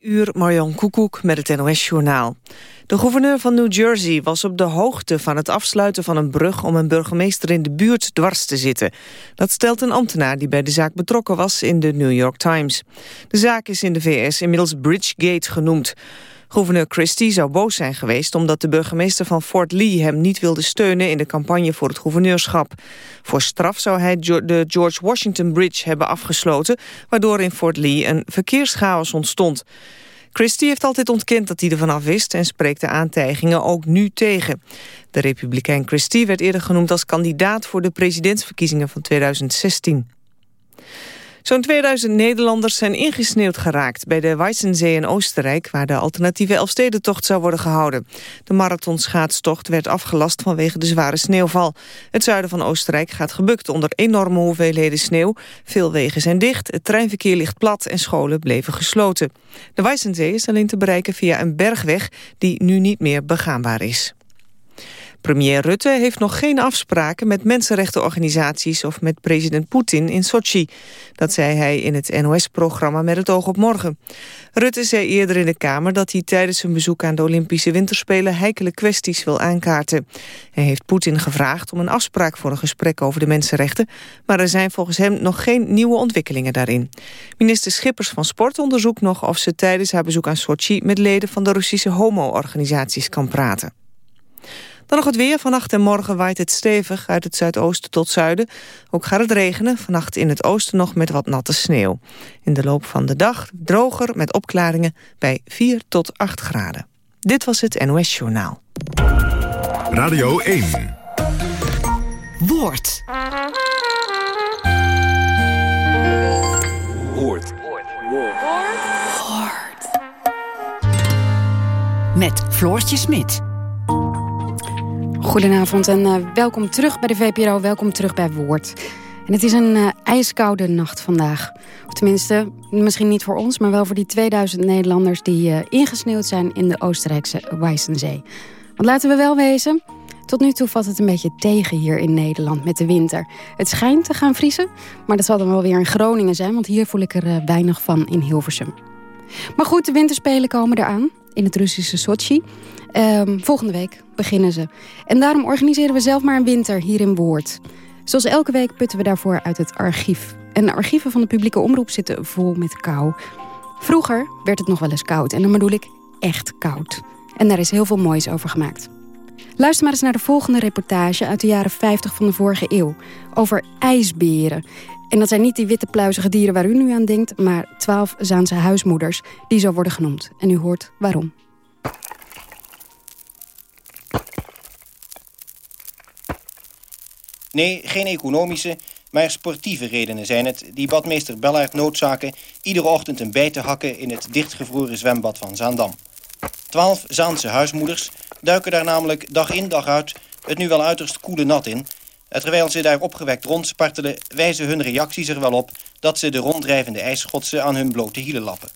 Uur Marjan Koekoek met het NOS-journaal. De gouverneur van New Jersey was op de hoogte van het afsluiten van een brug... om een burgemeester in de buurt dwars te zitten. Dat stelt een ambtenaar die bij de zaak betrokken was in de New York Times. De zaak is in de VS inmiddels Bridgegate genoemd. Gouverneur Christie zou boos zijn geweest omdat de burgemeester van Fort Lee hem niet wilde steunen in de campagne voor het gouverneurschap. Voor straf zou hij de George Washington Bridge hebben afgesloten, waardoor in Fort Lee een verkeerschaos ontstond. Christie heeft altijd ontkend dat hij ervan af wist en spreekt de aantijgingen ook nu tegen. De republikein Christie werd eerder genoemd als kandidaat voor de presidentsverkiezingen van 2016. Zo'n 2000 Nederlanders zijn ingesneeuwd geraakt bij de Weissensee in Oostenrijk, waar de alternatieve Elfstedentocht zou worden gehouden. De marathonschaatstocht werd afgelast vanwege de zware sneeuwval. Het zuiden van Oostenrijk gaat gebukt onder enorme hoeveelheden sneeuw. Veel wegen zijn dicht, het treinverkeer ligt plat en scholen bleven gesloten. De Weissensee is alleen te bereiken via een bergweg die nu niet meer begaanbaar is. Premier Rutte heeft nog geen afspraken met mensenrechtenorganisaties of met president Poetin in Sochi. Dat zei hij in het NOS-programma Met het oog op morgen. Rutte zei eerder in de Kamer dat hij tijdens zijn bezoek aan de Olympische Winterspelen heikele kwesties wil aankaarten. Hij heeft Poetin gevraagd om een afspraak voor een gesprek over de mensenrechten, maar er zijn volgens hem nog geen nieuwe ontwikkelingen daarin. Minister Schippers van Sport onderzoekt nog of ze tijdens haar bezoek aan Sochi met leden van de Russische homo-organisaties kan praten. Dan nog het weer. Vannacht en morgen waait het stevig uit het zuidoosten tot zuiden. Ook gaat het regenen. Vannacht in het oosten nog met wat natte sneeuw. In de loop van de dag droger met opklaringen bij 4 tot 8 graden. Dit was het NOS Journaal. Radio 1. Woord. Woord. Woord. Met Floortje Smit. Goedenavond en uh, welkom terug bij de VPRO, welkom terug bij Woord. En het is een uh, ijskoude nacht vandaag. Of tenminste, misschien niet voor ons, maar wel voor die 2000 Nederlanders... die uh, ingesneeuwd zijn in de Oostenrijkse Weissensee. Want laten we wel wezen, tot nu toe valt het een beetje tegen hier in Nederland met de winter. Het schijnt te gaan vriezen, maar dat zal dan wel weer in Groningen zijn... want hier voel ik er weinig van in Hilversum. Maar goed, de winterspelen komen eraan in het Russische Sochi. Um, volgende week beginnen ze. En daarom organiseren we zelf maar een winter hier in Woord. Zoals elke week putten we daarvoor uit het archief. En de archieven van de publieke omroep zitten vol met kou. Vroeger werd het nog wel eens koud. En dan bedoel ik echt koud. En daar is heel veel moois over gemaakt. Luister maar eens naar de volgende reportage uit de jaren 50 van de vorige eeuw. Over ijsberen. En dat zijn niet die witte pluizige dieren waar u nu aan denkt... maar twaalf Zaanse huismoeders, die zo worden genoemd. En u hoort waarom. Nee, geen economische, maar sportieve redenen zijn het... die badmeester Bellaert noodzaken iedere ochtend een bij te hakken... in het dichtgevroren zwembad van Zaandam. Twaalf Zaanse huismoeders duiken daar namelijk dag in dag uit... het nu wel uiterst koele nat in... Terwijl ze daar opgewekt rondspartelen... wijzen hun reacties er wel op dat ze de ronddrijvende ijsschotsen aan hun blote hielen lappen.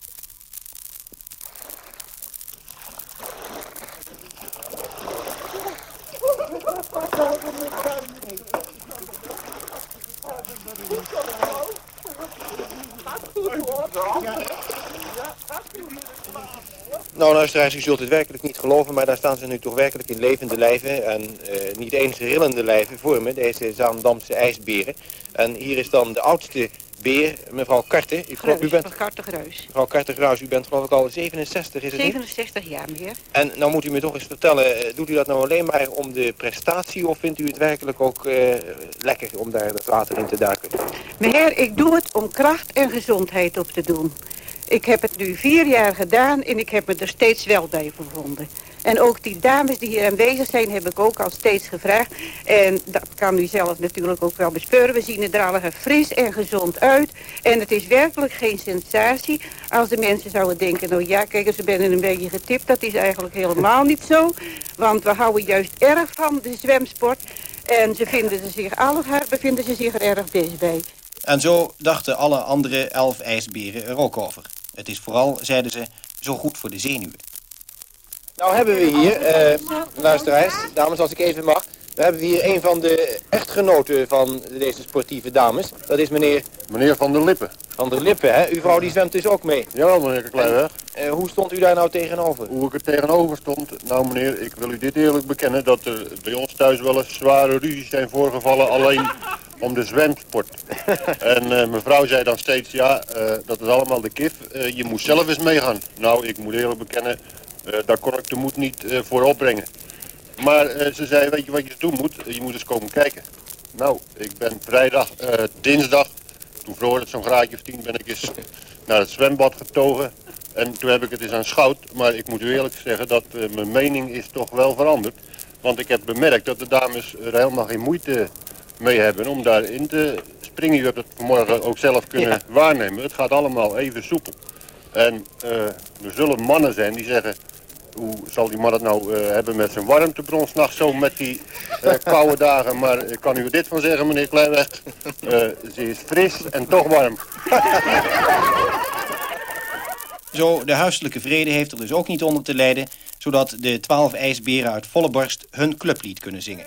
Nou, luisteraars, u zult het werkelijk niet geloven... maar daar staan ze nu toch werkelijk in levende lijven... en uh, niet eens rillende lijven voor me, deze Zaandamse ijsberen. En hier is dan de oudste beer, mevrouw Karte. Ik geloof, u bent... Gruis. Mevrouw Karte Gruis, u bent geloof ik al 67, is het 67 niet? jaar, meneer. En nou moet u me toch eens vertellen, eh, doet u dat nou alleen maar om de prestatie... of vindt u het werkelijk ook uh, lekker om daar het water in te duiken? Meneer, ik doe het om kracht en gezondheid op te doen. Ik heb het nu vier jaar gedaan en ik heb me er steeds wel bij gevonden. En ook die dames die hier aanwezig zijn, heb ik ook al steeds gevraagd. En dat kan u zelf natuurlijk ook wel bespeuren. We zien er allemaal fris en gezond uit. En het is werkelijk geen sensatie als de mensen zouden denken... nou ja, kijk, ze ben een beetje getipt. Dat is eigenlijk helemaal niet zo. Want we houden juist erg van de zwemsport. En ze vinden ze zich, alle bevinden ze zich er erg best bij. En zo dachten alle andere elf ijsberen er ook over. Het is vooral, zeiden ze, zo goed voor de zenuwen. Nou hebben we hier, uh, luisteraars, dames als ik even mag... we hebben hier een van de echtgenoten van deze sportieve dames. Dat is meneer... Meneer Van der Lippen. Van der Lippen, hè? Uw vrouw die zwemt dus ook mee. Ja, meneer Kleiweg. Uh, hoe stond u daar nou tegenover? Hoe ik er tegenover stond? Nou meneer, ik wil u dit eerlijk bekennen... dat er bij ons thuis wel eens zware ruzies zijn voorgevallen... alleen om de zwemsport. en uh, mevrouw zei dan steeds, ja, uh, dat is allemaal de kif. je moet zelf eens meegaan. Nou, ik moet eerlijk bekennen, daar kon ik de moed niet voor opbrengen. Maar ze zei, weet je wat je doen moet? Je moet eens komen kijken. Nou, ik ben vrijdag, dinsdag toen vroor het zo'n graadje of tien ben ik eens naar het zwembad getogen. En toen heb ik het eens aanschouwd. Maar ik moet u eerlijk zeggen dat mijn mening is toch wel veranderd. Want ik heb bemerkt dat de dames er helemaal geen moeite mee hebben om daarin te springen. U hebt het vanmorgen ook zelf kunnen waarnemen. Het gaat allemaal even soepel. En uh, er zullen mannen zijn die zeggen hoe zal die man het nou uh, hebben met zijn warmtebron s'nachts zo met die uh, koude dagen. Maar ik kan u dit van zeggen, meneer Kleinweg. Ze is fris en toch warm. Zo, de huiselijke vrede heeft er dus ook niet onder te lijden... zodat de twaalf ijsberen uit volle borst hun clublied kunnen zingen.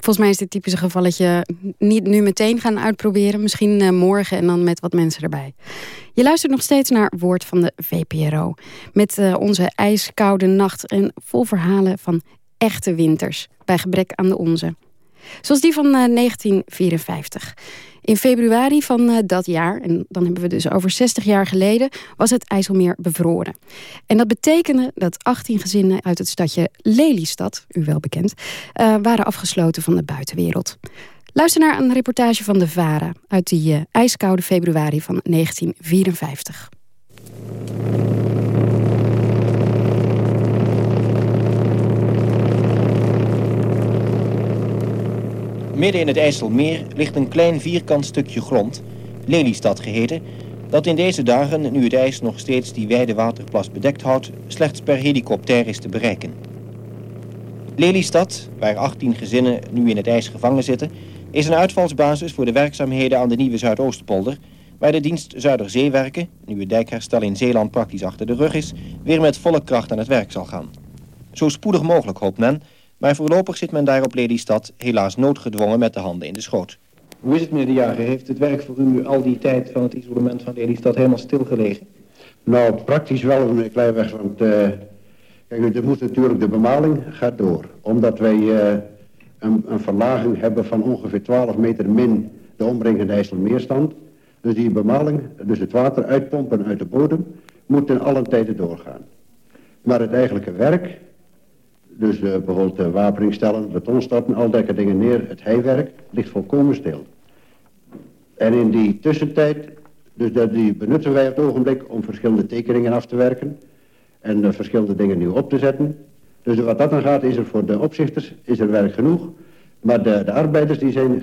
Volgens mij is dit typische geval dat je niet nu meteen gaan uitproberen. Misschien uh, morgen en dan met wat mensen erbij. Je luistert nog steeds naar Woord van de VPRO. Met uh, onze ijskoude nacht en vol verhalen van echte winters. Bij gebrek aan de onze. Zoals die van uh, 1954. In februari van uh, dat jaar, en dan hebben we dus over 60 jaar geleden... was het IJsselmeer bevroren. En dat betekende dat 18 gezinnen uit het stadje Lelystad... u wel bekend, uh, waren afgesloten van de buitenwereld. Luister naar een reportage van de VARA... uit die uh, ijskoude februari van 1954. Midden in het IJsselmeer ligt een klein vierkant stukje grond, Lelystad geheten, dat in deze dagen, nu het ijs nog steeds die wijde waterplas bedekt houdt, slechts per helikopter is te bereiken. Lelystad, waar 18 gezinnen nu in het ijs gevangen zitten, is een uitvalsbasis voor de werkzaamheden aan de nieuwe Zuidoostpolder, waar de dienst Zuiderzeewerken, nu het dijkherstel in Zeeland praktisch achter de rug is, weer met volle kracht aan het werk zal gaan. Zo spoedig mogelijk hoopt men maar voorlopig zit men daar op Lelystad helaas noodgedwongen met de handen in de schoot. Hoe is het, meneer de Jager? Heeft het werk voor u al die tijd van het isolement van Lelystad helemaal stilgelegen? Nou, praktisch wel, meneer Kleinweg, want uh, kijk, er moet natuurlijk de bemaling gaat door. Omdat wij uh, een, een, verlaging hebben van ongeveer 12 meter min de omringende IJsselmeerstand. Dus die bemaling, dus het water uitpompen uit de bodem, moet in alle tijden doorgaan. Maar het eigenlijke werk, dus uh, bijvoorbeeld uh, wapeningstellen, betonstorten, al dat dingen neer. Het heiwerk ligt volkomen stil. En in die tussentijd, dus dat, die benutten wij op het ogenblik om verschillende tekeningen af te werken. En uh, verschillende dingen nieuw op te zetten. Dus wat dat dan gaat, is er voor de opzichters is er werk genoeg. Maar de, de arbeiders die zijn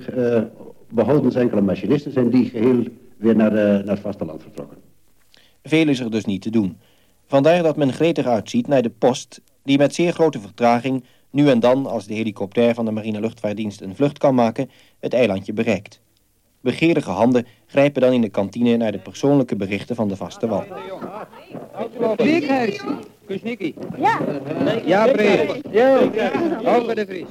behouden enkele machinisten, zijn die geheel weer naar, naar het vasteland vertrokken. Veel is er dus niet te doen. Vandaar dat men gretig uitziet naar de post die met zeer grote vertraging nu en dan, als de helikopter van de marine luchtvaartdienst een vlucht kan maken, het eilandje bereikt. Begeerige handen grijpen dan in de kantine naar de persoonlijke berichten van de vaste wal. Kusniki. Ja. Ja, breed. Ja. Over de Vries.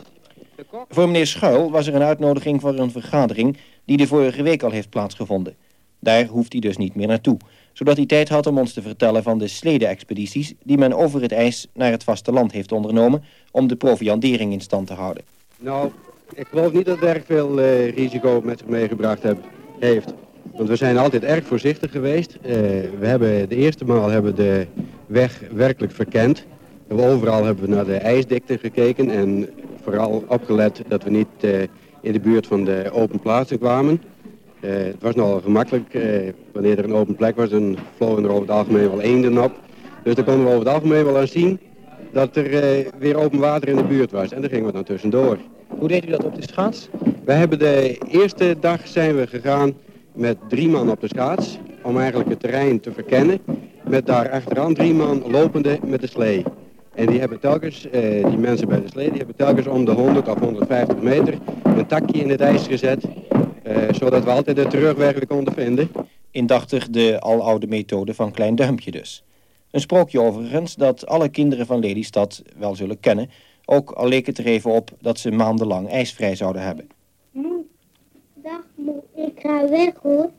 Voor meneer Schuil was er een uitnodiging voor een vergadering die de vorige week al heeft plaatsgevonden. Daar hoeft hij dus niet meer naartoe zodat hij tijd had om ons te vertellen van de slede-expedities... die men over het ijs naar het vasteland heeft ondernomen... om de proviandering in stand te houden. Nou, ik geloof niet dat het erg veel uh, risico met zich meegebracht heb, heeft. Want we zijn altijd erg voorzichtig geweest. Uh, we hebben de eerste maal hebben de weg werkelijk verkend. We overal hebben we naar de ijsdikte gekeken... en vooral opgelet dat we niet uh, in de buurt van de open plaatsen kwamen... Uh, het was nogal gemakkelijk. Uh, wanneer er een open plek was, dan vlogen er over het algemeen wel eenden op. Dus dan konden we over het algemeen wel aan zien dat er uh, weer open water in de buurt was. En daar gingen we dan tussendoor. Hoe deed u dat op de schaats? We hebben de eerste dag zijn we gegaan met drie man op de schaats om eigenlijk het terrein te verkennen. Met daar achteraan drie man lopende met de slee. En die hebben telkens, eh, die mensen bij de slee, die hebben telkens om de 100 of 150 meter een takje in het ijs gezet. Eh, zodat we altijd de terugweg weer konden vinden. Indachtig de aloude methode van Klein Duimpje dus. Een sprookje overigens dat alle kinderen van Lelystad wel zullen kennen. Ook al leek het er even op dat ze maandenlang ijsvrij zouden hebben. Moe, dag moe, ik ga weg hoor.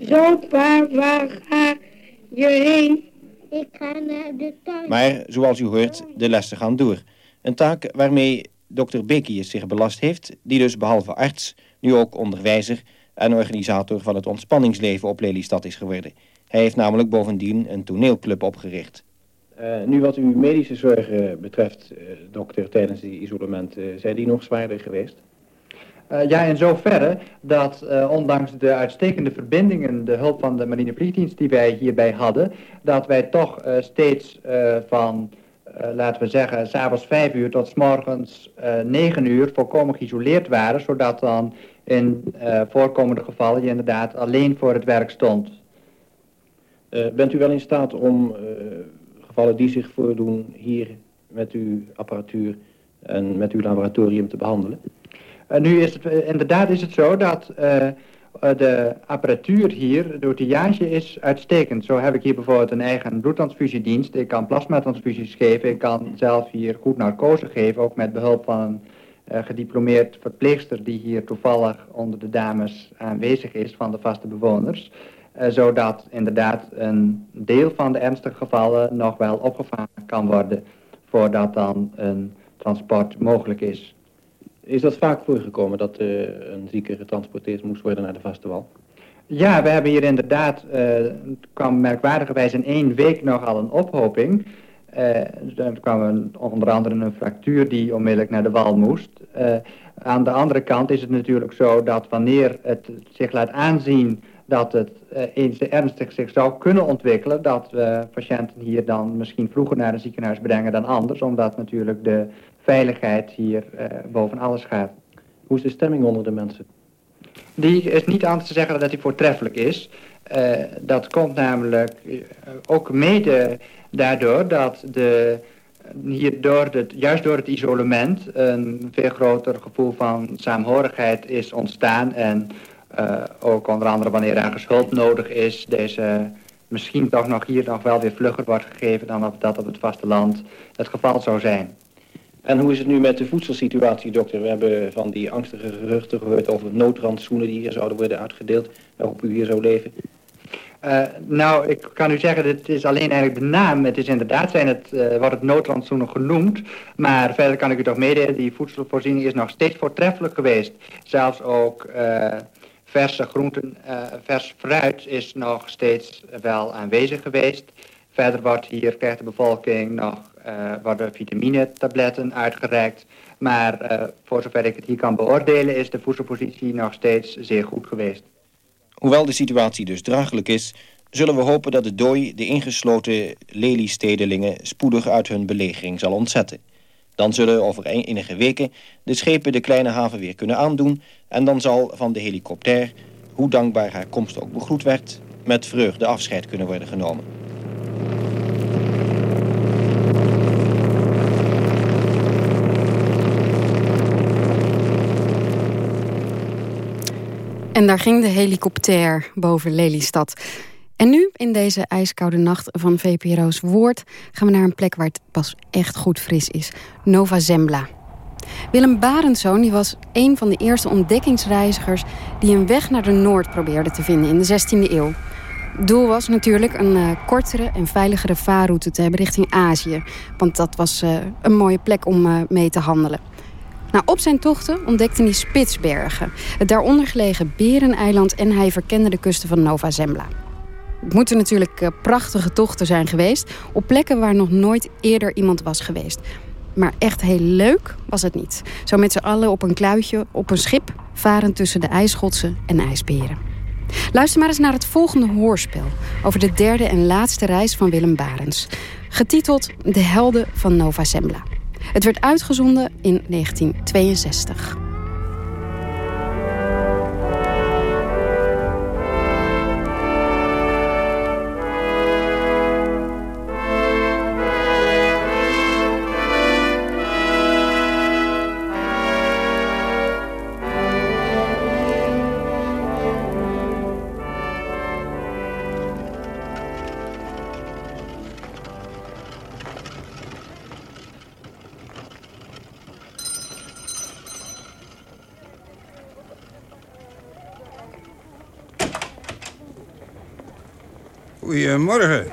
Zo pa, waar ga je heen? Ik ga naar de tuin. Maar, zoals u hoort, de lessen gaan door. Een taak waarmee dokter Bekius zich belast heeft... die dus behalve arts, nu ook onderwijzer... en organisator van het ontspanningsleven op Lelystad is geworden. Hij heeft namelijk bovendien een toneelclub opgericht. Uh, nu wat uw medische zorgen betreft, uh, dokter, tijdens die isolement, uh, zijn die nog zwaarder geweest? Uh, ja, in zoverre dat uh, ondanks de uitstekende verbindingen, de hulp van de marineplichtdienst die wij hierbij hadden, dat wij toch uh, steeds van, laten we zeggen, s'avonds vijf uur tot s morgens negen uur volkomen geïsoleerd waren, zodat dan in voorkomende gevallen je inderdaad alleen voor het werk stond. bent u wel in staat om gevallen die zich voordoen hier met uw apparatuur en met uw laboratorium te behandelen? Nu is het, inderdaad is het zo dat de apparatuur hier, de outillage is uitstekend. Zo heb ik hier bijvoorbeeld een eigen bloedtransfusiedienst. Ik kan plasmatransfusies geven. Ik kan zelf hier goed narcose geven, ook met behulp van een gediplomeerd verpleegster die hier toevallig onder de dames aanwezig is van de vaste bewoners. zodat inderdaad een deel van de ernstige gevallen nog wel opgevangen kan worden voordat dan een transport mogelijk is. Is dat vaak voorgekomen dat uh, een zieke getransporteerd moest worden naar de vaste wal? Ja, we hebben hier inderdaad, uh, het kwam merkwaardigerwijs in één week nogal een ophoping. Uh, er kwam een, onder andere een fractuur die onmiddellijk naar de wal moest. aan de andere kant is het natuurlijk zo dat wanneer het zich laat aanzien dat het eens ernstig zich zou kunnen ontwikkelen, dat we patiënten hier dan misschien vroeger naar een ziekenhuis brengen dan anders, omdat natuurlijk de veiligheid hier uh, boven alles gaat. Hoe is de stemming onder de mensen? Die is niet anders te zeggen dat die voortreffelijk is. Uh, dat komt namelijk ook mede daardoor dat de, hier door het, juist door het isolement een veel groter gevoel van saamhorigheid is ontstaan. En ook onder andere wanneer ergens hulp nodig is, deze misschien toch nog hier nog wel weer vlugger wordt gegeven dan dat op het vasteland het geval zou zijn. En hoe is het nu met de voedselsituatie, dokter? We hebben van die angstige geruchten gehoord over noodrandsoenen die hier zouden worden uitgedeeld, waarop u hier zou leven. Uh, nou, ik kan u zeggen, het is alleen eigenlijk de naam. Het is inderdaad, zijn het, uh, wordt het noodrandsoenen genoemd. Maar verder kan ik u toch meedelen, die voedselvoorziening is nog steeds voortreffelijk geweest. Zelfs ook uh, verse groenten, vers fruit is nog steeds wel aanwezig geweest. Verder wordt hier, krijgt de bevolking nog uh, worden vitamine-tabletten uitgereikt. Maar uh, voor zover ik het hier kan beoordelen is de voedselpositie nog steeds zeer goed geweest. Hoewel de situatie dus draaglijk is, zullen we hopen dat de dooi de ingesloten Lely-stedelingen spoedig uit hun belegering zal ontzetten. Dan zullen over enige weken de schepen de kleine haven weer kunnen aandoen... en dan zal van de helikopter, hoe dankbaar haar komst ook begroet werd... met vreugde afscheid kunnen worden genomen. En daar ging de helikopter boven Lelystad. En nu, in deze ijskoude nacht van VPRO's Woord... gaan we naar een plek waar het pas echt goed fris is. Nova Zembla. Willem Barenszoon die was een van de eerste ontdekkingsreizigers... die een weg naar de Noord probeerde te vinden in de 16e eeuw. Doel was natuurlijk een uh, kortere en veiligere vaarroute te hebben richting Azië. Want dat was uh, een mooie plek om uh, mee te handelen. Nou, op zijn tochten ontdekte hij Spitsbergen, het daaronder gelegen Bereneiland... en hij verkende de kusten van Nova Zembla. Het moeten natuurlijk prachtige tochten zijn geweest... op plekken waar nog nooit eerder iemand was geweest. Maar echt heel leuk was het niet. Zo met z'n allen op een kluitje, op een schip... varend tussen de ijsschotsen en ijsberen. Luister maar eens naar het volgende hoorspel... over de derde en laatste reis van Willem Barens. Getiteld De Helden van Nova Zembla. Het werd uitgezonden in 1962. Goedemorgen.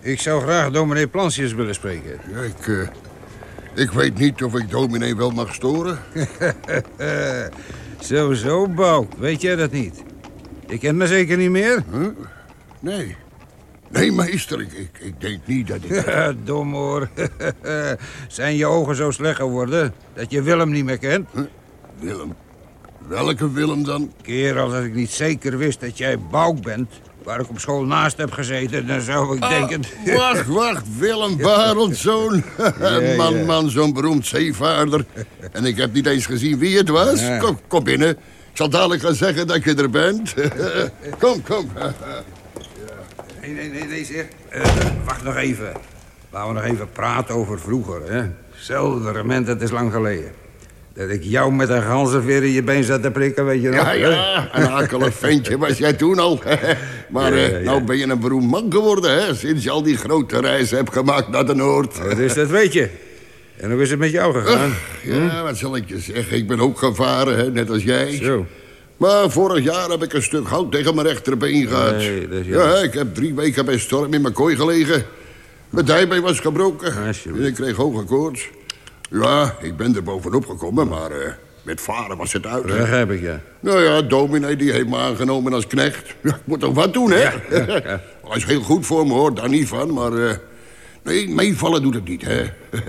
Ik zou graag dominee Plancius willen spreken. Ja, ik, eh, ik weet niet of ik dominee wel mag storen. zo, zo, Bouk. Weet jij dat niet? Ik ken me zeker niet meer? Huh? Nee. Nee, meester, ik, ik, ik denk niet dat ik... Dom hoor. Zijn je ogen zo slecht geworden dat je Willem niet meer kent? Huh? Willem? Welke Willem dan? Kerel, als ik niet zeker wist dat jij Bouk bent... waar ik op school naast heb gezeten, dan zou ik Ah, denken... wacht, wacht, Willem Barendszoon. Ja, man, ja. man, zo'n beroemd zeevaarder. En ik heb niet eens gezien wie het was. Ja. Kom, kom binnen. Ik zal dadelijk gaan zeggen dat je er bent. kom, kom. Nee, nee, nee, nee, zeg. Eh, wacht nog even. Laten we nog even praten over vroeger, hè. Zelderement, het is lang geleden. Dat ik jou met een ganzenveer in je been zat te prikken, weet je nog? Ja, ja, een akelig ventje was jij toen al. maar Ja, eh, ja, ja. nou ben je een beroemd man geworden, hè? Sinds je al die grote reizen hebt gemaakt naar de Noord. Wat is dat, weet je? En hoe is het met jou gegaan? Ja, wat zal ik je zeggen? Ik ben ook gevaren, hè? net als jij. Zo. Maar vorig jaar heb ik een stuk hout tegen mijn rechterbeen gehad. Nee, dat is ja, ik heb drie weken bij storm in mijn kooi gelegen. Mijn dijbeen was gebroken. En ik kreeg hoge koorts. Ja, ik ben er bovenop gekomen, maar eh, met varen was het uit. Dat heb ik, ja. Nou ja, dominee die heeft me aangenomen als knecht. Ja, ik moet toch wat doen, hè? Ja, ja, ja. Hij is heel goed voor me, hoor. Daar niet van, maar... eh, nee, meevallen doet het niet, hè?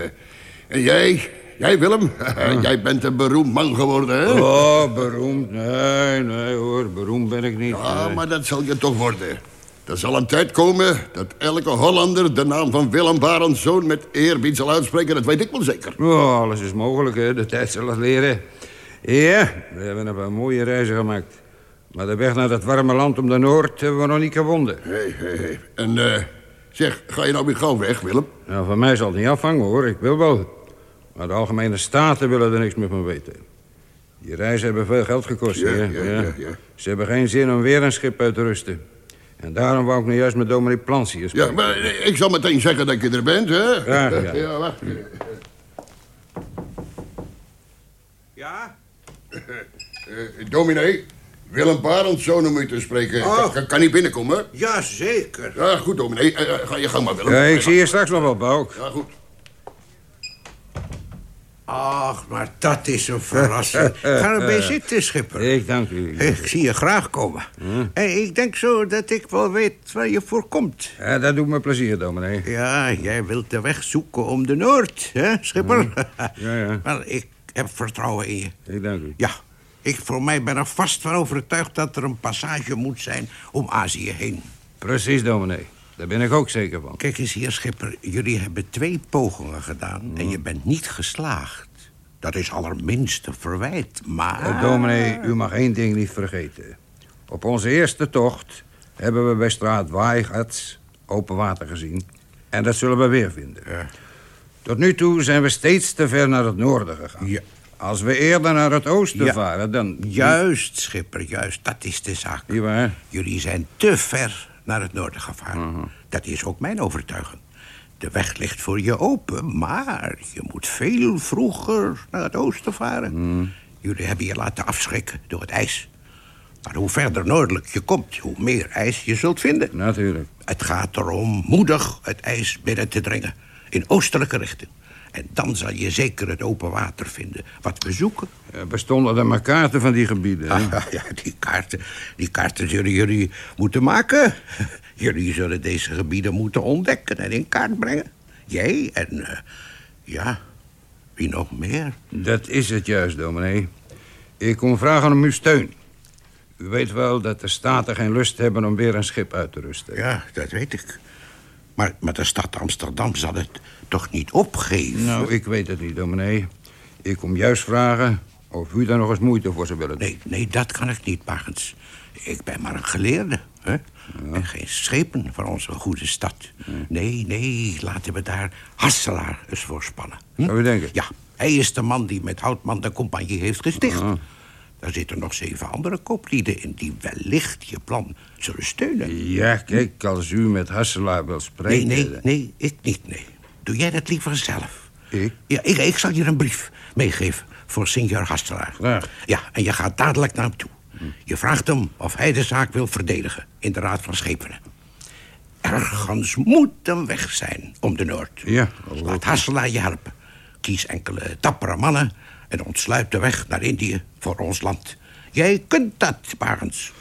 en jij, jij Willem, jij bent een beroemd man geworden, hè? Oh, beroemd? Nee, nee hoor, beroemd ben ik niet. Ja, Nee. maar dat zal je toch worden. Er zal een tijd komen dat elke Hollander de naam van Willem Barendszoon met eerbied zal uitspreken. Dat weet ik wel zeker. Oh, alles is mogelijk, hè. De tijd zal het leren. Ja, we hebben een paar mooie reizen gemaakt. Maar de weg naar het warme land om de Noord hebben we nog niet gevonden. Hey, hey, hey. En eh, zeg, ga je nou weer gauw weg, Willem? Nou, van mij zal het niet afhangen, hoor. Ik wil wel. Maar de Algemene Staten willen er niks meer van weten. Die reizen hebben veel geld gekost, Ja, hè. ja, ja, ja. Ze hebben geen zin om weer een schip uit te rusten. En daarom wou ik nu juist met dominee Plantius Ja, spreken. maar eh, ik zal meteen zeggen dat je er bent, hè? Ja, ja. ja wacht. Ja? Eh, dominee, Willem Barendszoon om u te spreken. Oh. Kan, kan niet binnenkomen? Jazeker. Ja, goed, dominee. Eh, eh, ga je gang maar, Willem. Ja, ik zie je straks nog wel, Bouk. Ja, goed. Ach, maar dat is een verrassing. Ga erbij zitten, schipper. Ik dank u. Ik zie je graag komen. En ik denk zo dat ik wel weet waar je voor komt. Ja, dat doet me plezier, dominee. Ja, jij wilt de weg zoeken om de Noord, hè, schipper? Ja, ja. Wel, ik heb vertrouwen in je. Ik dank u. Ja, ik voor mij ben er vast van overtuigd dat er een passage moet zijn om Azië heen. Precies, dominee. Daar ben ik ook zeker van. Kijk eens hier, schipper. Jullie hebben twee pogingen gedaan en je bent niet geslaagd. Dat is allerminste verwijt, maar... Eh, dominee, u mag één ding niet vergeten. Op onze eerste tocht hebben we bij straat Waaigats open water gezien. En dat zullen we weer vinden. Tot nu toe zijn we steeds te ver naar het noorden gegaan. Ja. Als we eerder naar het oosten Ja. varen, dan... Juist, schipper, juist. Dat is de zaak. Jullie zijn te ver naar het noorden gevaren. Mhm. Dat is ook mijn overtuiging. De weg ligt voor je open, maar je moet veel vroeger naar het oosten varen. Mhm. Jullie hebben je laten afschrikken door het ijs. Maar hoe verder noordelijk je komt, hoe meer ijs je zult vinden. Natuurlijk. Het gaat erom moedig het ijs binnen te dringen. In oostelijke richting. En dan zal je zeker het open water vinden. Wat we zoeken. Er bestonden er maar kaarten van die gebieden. Ah, ja, die kaarten, die kaarten zullen jullie moeten maken. Jullie zullen deze gebieden moeten ontdekken en in kaart brengen. Jij en, eh, ja, wie nog meer? Dat is het juist, dominee. Ik kom vragen om uw steun. U weet wel dat de Staten geen lust hebben om weer een schip uit te rusten. Ja, dat weet ik. Maar, maar de stad Amsterdam zal het toch niet opgeven? Nou, ik weet het niet, dominee. Ik kom juist vragen of u daar nog eens moeite voor zou willen. Nee, nee, dat kan ik niet, Barends. Ik ben maar een geleerde. Hè? En geen schepen van onze goede stad. Nee, nee, laten we daar Hasselaar eens voor spannen. Hm? Zou u denken? Ja, hij is de man die met Houtman de compagnie heeft gesticht. Daar zitten nog zeven andere kooplieden in... die wellicht je plan zullen steunen. Ja, kijk, als u met Hasselaar wil Nee, spreken... nee, nee, ik niet, nee. Doe jij dat liever zelf. Ik? Ja, ik, ik zal je een brief meegeven voor senior Hasselaar. Graag. Ja, en je gaat dadelijk naar hem toe. Je vraagt hem of hij de zaak wil verdedigen in de Raad van Schepenen. Ergens moet een weg zijn om de Noord. Ja. Laat Hasselaar je helpen. Kies enkele dappere mannen en ontsluit de weg naar Indië voor ons land. Jij kunt dat, Barends.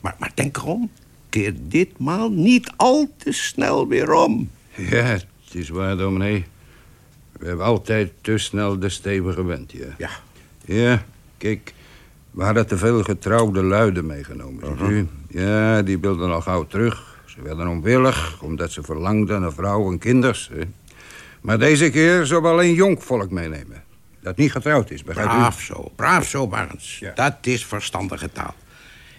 Maar, maar denk erom, keer ditmaal niet al te snel weer om. Ja, het is waar, dominee. We hebben altijd te snel de stevige gewend, ja. Ja. Ja, kijk, we hadden te veel getrouwde luiden meegenomen, ziet u. Ja, die wilden al gauw terug. Ze werden onwillig, omdat ze verlangden naar vrouwen en kinders. Hè. Maar deze keer zullen we alleen jong volk meenemen. Dat niet getrouwd is, begrijpt u? Braaf zo, braaf zo, Barends. Dat is verstandige taal.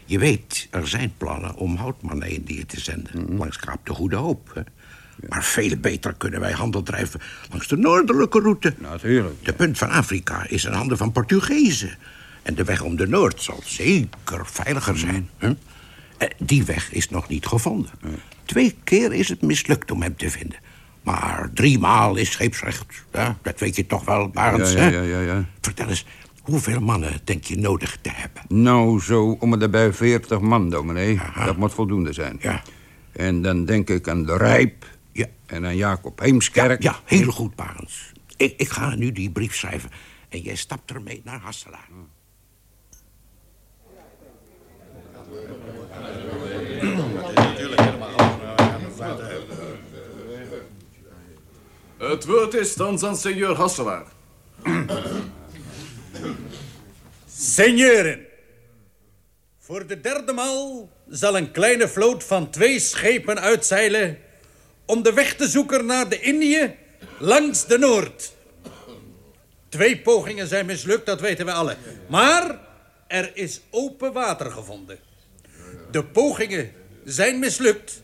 Je weet, er zijn plannen om houtman naar Indië te zenden. Langs Kaap de Goede Hoop. Hè? Maar veel beter kunnen wij handel drijven langs de noordelijke route. Natuurlijk. De punt van Afrika is in handen van Portugezen. En de weg om de Noord zal zeker veiliger zijn. Hè? Eh, Die weg is nog niet gevonden. Twee keer is het mislukt om hem te vinden. Maar driemaal is scheepsrecht. Ja, dat weet je toch wel, Barends, Ja, hè? ja, ja, ja, ja. Vertel eens, hoeveel mannen denk je nodig te hebben? Nou, zo om en bij 40 man, dominee. Dat moet voldoende zijn. Ja. En dan denk ik aan de Rijp. Ja. En aan Jacob Heemskerk. Ja, heel goed, Barends. Ik, ik ga nu die brief schrijven. En jij stapt ermee naar Hasselaar. Het woord is thans aan senior Hasselaar. Senioren, voor de derde maal zal een kleine vloot van twee schepen uitzeilen... om de weg te zoeken naar de Indië langs de Noord. Twee pogingen zijn mislukt, dat weten we alle. Maar er is open water gevonden. De pogingen zijn mislukt,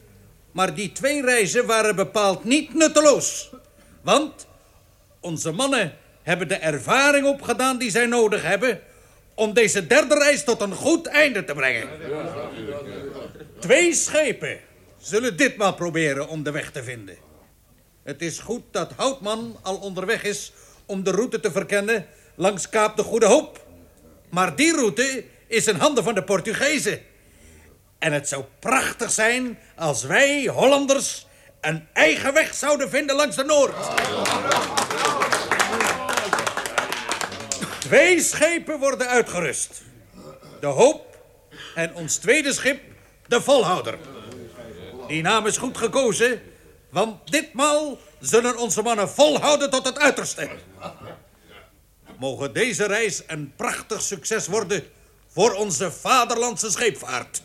maar die twee reizen waren bepaald niet nutteloos. Want onze mannen hebben de ervaring opgedaan die zij nodig hebben... om deze derde reis tot een goed einde te brengen. Twee schepen zullen ditmaal proberen om de weg te vinden. Het is goed dat Houtman al onderweg is om de route te verkennen langs Kaap de Goede Hoop. Maar die route is in handen van de Portugezen. En het zou prachtig zijn als wij, Hollanders, een eigen weg zouden vinden langs de Noord. Twee schepen worden uitgerust. De Hoop en ons tweede schip, de Volhouder. Die naam is goed gekozen, want ditmaal zullen onze mannen volhouden tot het uiterste. Mogen deze reis een prachtig succes worden voor onze vaderlandse scheepvaart.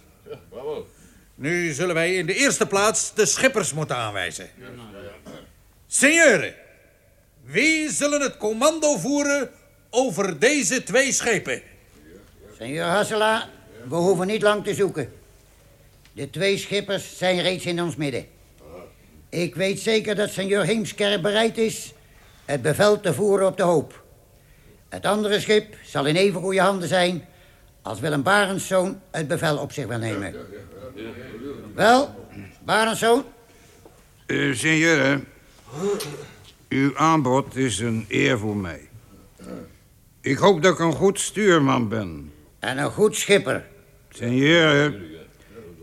Nu zullen wij in de eerste plaats de schippers moeten aanwijzen. Signore, wie zullen het commando voeren over deze twee schepen? Senor Hassela, we hoeven niet lang te zoeken. De twee schippers zijn reeds in ons midden. Ik weet zeker dat senor Heemskerk bereid is het bevel te voeren op de hoop. Het andere schip zal in even goede handen zijn als Willem Barendszoon het bevel op zich wil nemen. Wel, Barendszoon, Uh, Seigneur, uw aanbod is een eer voor mij. Ik hoop dat ik een goed stuurman ben. En een goed schipper. Seigneur,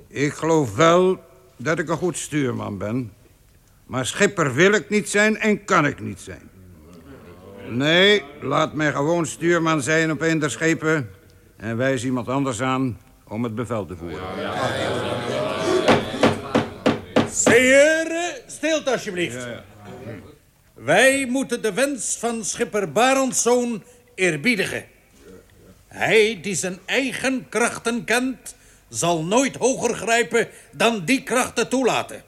ik geloof wel dat ik een goed stuurman ben. Maar schipper wil ik niet zijn en kan ik niet zijn. Nee, laat mij gewoon stuurman zijn op een der schepen... en wijs iemand anders aan om het bevel te voeren. Seigneur, stilte alsjeblieft. Wij moeten de wens van schipper Barendszoon eerbiedigen. Hij die zijn eigen krachten kent, zal nooit hoger grijpen dan die krachten toelaten.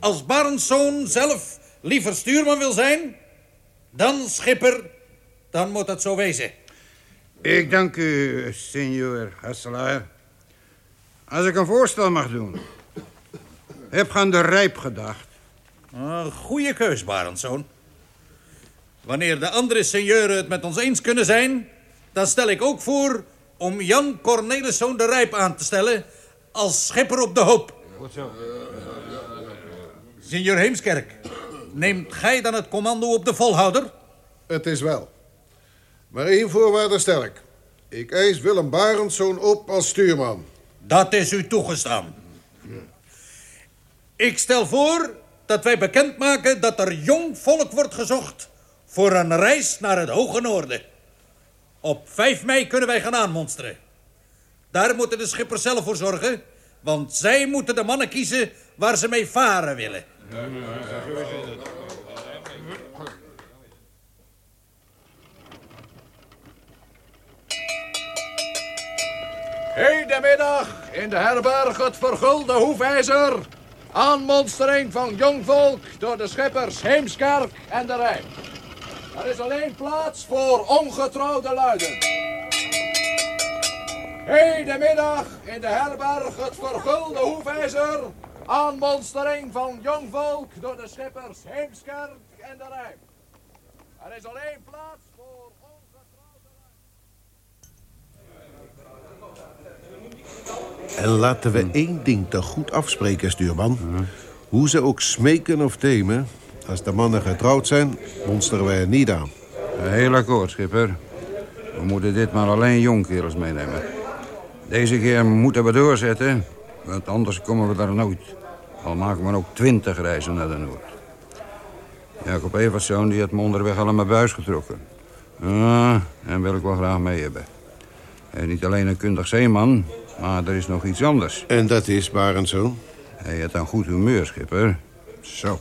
Als Barenszoon zelf liever stuurman wil zijn... dan, schipper, dan moet dat zo wezen. Ik dank u, senor Hasselaar. Als ik een voorstel mag doen. Heb aan de rijp gedacht. Een goede keus, Barenszoon. Wanneer de andere seigneuren het met ons eens kunnen zijn... dan stel ik ook voor om Jan Corneliszoon de Rijp aan te stellen... als schipper op de hoop. Goed zo. Signor Heemskerk, neemt gij dan het commando op de volhouder? Het is wel. Maar één voorwaarde stel ik. Ik eis Willem Barendszoon op als stuurman. Dat is u toegestaan. Ik stel voor dat wij bekendmaken dat er jong volk wordt gezocht... voor een reis naar het hoge noorden. Op 5 mei kunnen wij gaan aanmonsteren. Daar moeten de schippers zelf voor zorgen... want zij moeten de mannen kiezen waar ze mee varen willen. Hedemiddag in de herberg het vergulde hoefijzer. Aanmonstering van jong volk door de schippers Heemskerk en de Rijn. Er is alleen plaats voor ongetrouwde luiden. Hedemiddag in de herberg het vergulde hoefijzer. Aanmonstering van jong volk door de schippers Heemskerk en de Rijn. Er is alleen plaats voor En laten we één ding te goed afspreken, stuurman. Hoe ze ook smeken of temen... als de mannen getrouwd zijn, monsteren wij er niet aan. Heel akkoord, schipper. We moeten ditmaal alleen jongkerels meenemen. Deze keer moeten we doorzetten, want anders komen we daar nooit. Al maken we ook twintig reizen naar de Noord. Jacob Evertszoon die had me onderweg al aan mijn buis getrokken. Ja, en wil ik wel graag mee hebben. En niet alleen een kundig zeeman, maar er is nog iets anders. En dat is, Barendzoon? Hij heeft een goed humeur, schipper. Zo.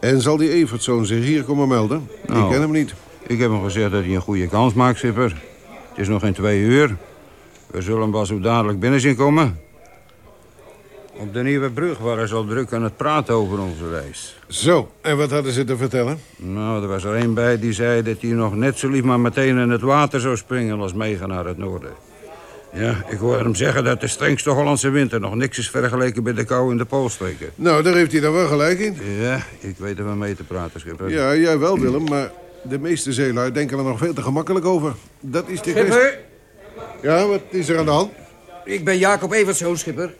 En zal die Evertszoon zich hier komen melden? Nou, Ik ken hem niet. Ik heb hem gezegd dat hij een goede kans maakt, schipper. Het is nog geen twee uur. We zullen hem wel zo dadelijk binnen zien komen. Op de Nieuwe Brug waren ze al druk aan het praten over onze reis. Zo, en wat hadden ze te vertellen? Nou, er was er één bij die zei dat hij nog net zo lief maar meteen in het water zou springen als meegaan naar het noorden. Ja, ik hoorde hem zeggen dat de strengste Hollandse winter nog niks is vergeleken bij de kou in de Poolstreken. Nou, daar heeft hij dan wel gelijk in. Ja, ik weet er wel mee te praten, schipper. Ja, jij wel, Willem, maar de meeste zeelui denken er nog veel te gemakkelijk over. Dat is de. Schipper, Ja, wat is er aan de hand? ik ben Jacob Evertszoon, schipper.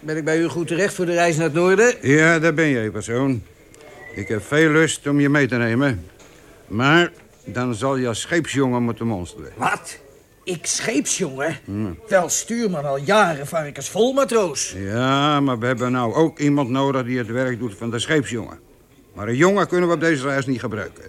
Ben ik bij u goed terecht voor de reis naar het noorden? Ja, daar ben jij, persoon. Ik heb veel lust om je mee te nemen. Maar dan zal je als scheepsjongen moeten monsteren. Wat? Ik scheepsjongen? Hm. Wel stuurman al jaren varkens vol matroos. Ja, maar we hebben nou ook iemand nodig die het werk doet van de scheepsjongen. Maar een jongen kunnen we op deze reis niet gebruiken.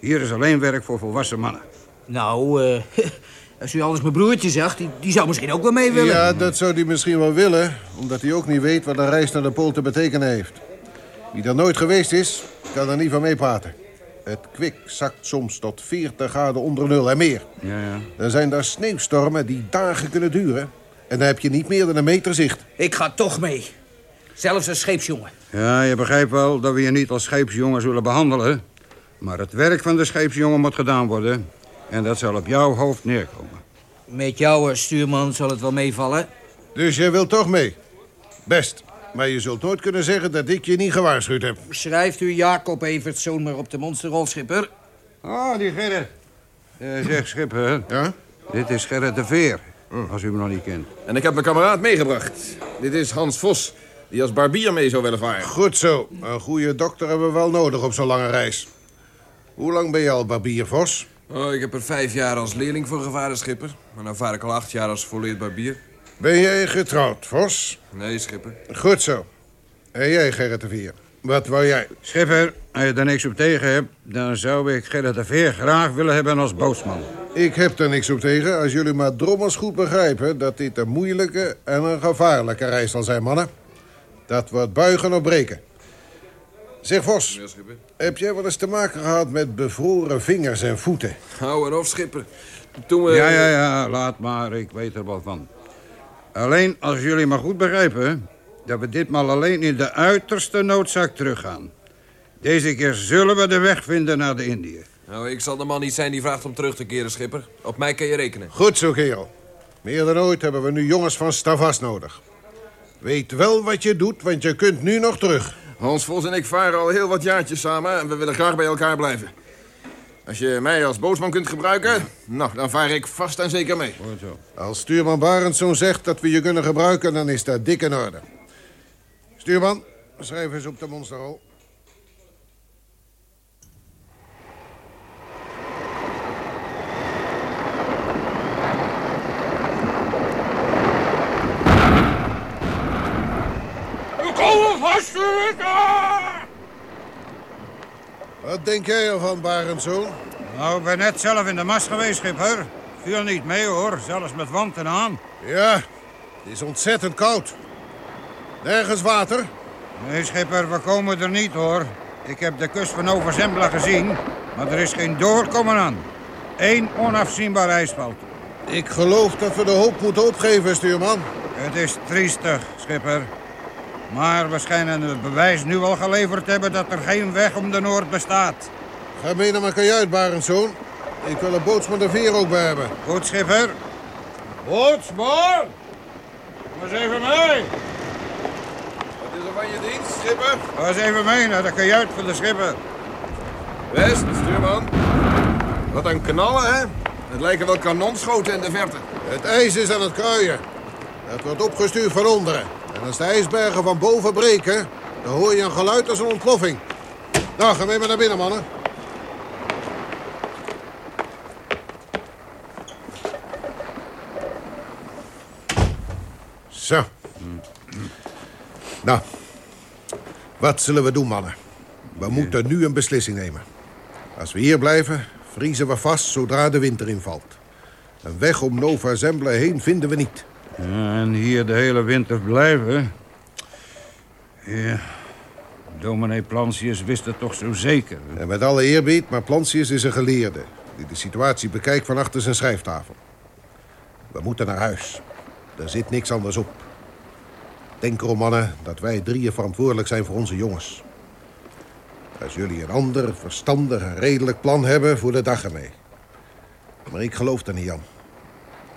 Hier is alleen werk voor volwassen mannen. Nou, eh, als u alles mijn broertje zag, die, die zou misschien ook wel mee willen. Ja, dat zou hij misschien wel willen, omdat hij ook niet weet wat een reis naar de Pool te betekenen heeft. Wie er nooit geweest is, kan er niet van meepraten. Het kwik zakt soms tot 40 graden onder nul en meer. Ja, ja. Dan zijn daar sneeuwstormen die dagen kunnen duren. En dan heb je niet meer dan een meter zicht. Ik ga toch mee. Zelfs als scheepsjongen. Ja, je begrijpt wel dat we je niet als scheepsjongen zullen behandelen. Maar het werk van de scheepsjongen moet gedaan worden. En dat zal op jouw hoofd neerkomen. Met jou, eh, stuurman, zal het wel meevallen. Dus jij wilt toch mee? Best. Maar je zult nooit kunnen zeggen dat ik je niet gewaarschuwd heb. Schrijft u Jacob Evertszoon maar op de monsterrol, schipper. Oh, die Gerrit. Eh, zeg, schipper. Ja? Dit is Gerrit de Veer, als u hem nog niet kent. En ik heb mijn kameraad meegebracht. Dit is Hans Vos, die als barbier mee zou willen varen. Goed zo. Een goede dokter hebben we wel nodig op zo'n lange reis. Hoe lang ben je al barbier, Vos? Oh, ik heb er vijf jaar als leerling voor gevaren, schipper. Maar nu vaar ik al acht jaar als volleerd barbier. Ben jij getrouwd, Vos? Nee, schipper. Goed zo. En jij, Gerrit de Vier? Wat wou jij? Schipper, als je er niks op tegen hebt... dan zou ik Gerrit de Veer graag willen hebben als bootsman. Ik heb er niks op tegen als jullie maar drommels goed begrijpen... dat dit een moeilijke en een gevaarlijke reis zal zijn, mannen. Dat wordt buigen of breken. Zeg, Vos, Ja, heb jij wel eens te maken gehad met bevroren vingers en voeten? Hou erop, schipper. Toen we... Ja, ja, ja, laat maar. Ik weet er wel van. Alleen als jullie maar goed begrijpen... dat we ditmaal alleen in de uiterste noodzaak teruggaan. Deze keer zullen we de weg vinden naar de Indië. Nou, ik zal de man niet zijn die vraagt om terug te keren, schipper. Op mij kan je rekenen. Goed zo, kerel. Meer dan ooit hebben we nu jongens van Stavas nodig. Weet wel wat je doet, want je kunt nu nog terug. Hans Vos en ik varen al heel wat jaartjes samen en we willen graag bij elkaar blijven. Als je mij als bootsman kunt gebruiken, nou, dan vaar ik vast en zeker mee. Als stuurman Barendszoon zegt dat we je kunnen gebruiken, dan is dat dik in orde. Stuurman, schrijf eens op de monsterrol. We komen vast Wat denk jij ervan, Barendszoon? Nou, ik ben net zelf in de mast geweest, schipper. Viel niet mee, hoor. Zelfs met wanten aan. Ja, het is ontzettend koud. Nergens water? Nee, schipper, we komen er niet, hoor. Ik heb de kust van Overzembla gezien, maar er is geen doorkomen aan. Eén onafzienbaar ijsveld. Ik geloof dat we de hoop moeten opgeven, stuurman. Het is triestig, schipper. Maar we schijnen het bewijs nu al geleverd te hebben dat er geen weg om de Noord bestaat. Ga mee naar mijn kajuit, Barendszoon. Ik wil een bootsman de veer ook bij hebben. Goed, schipper. Bootsman! Kom eens even mee. Wat is er van je dienst, schipper? Ga eens even mee naar de kajuit van de schipper. West, stuurman. Wat een knallen, hè? Het lijken wel kanonschoten in de verte. Het ijs is aan het kruien. Het wordt opgestuurd van onderen. En als de ijsbergen van boven breken, dan hoor je een geluid als een ontploffing. Nou, ga mee maar naar binnen, mannen. Zo. Nou, wat zullen we doen, mannen? We moeten nu een beslissing nemen. Als we hier blijven, vriezen we vast zodra de winter invalt. Een weg om Nova Zembla heen vinden we niet. En hier de hele winter blijven? Ja, dominee Plantius wist het toch zo zeker. En met alle eerbied, maar Plantius is een geleerde... die de situatie bekijkt van achter zijn schrijftafel. We moeten naar huis. Er zit niks anders op. Denk erom, mannen, dat wij drieën verantwoordelijk zijn voor onze jongens. Als jullie een ander, verstandig en redelijk plan hebben, voor de dag ermee. Maar ik geloof er niet aan.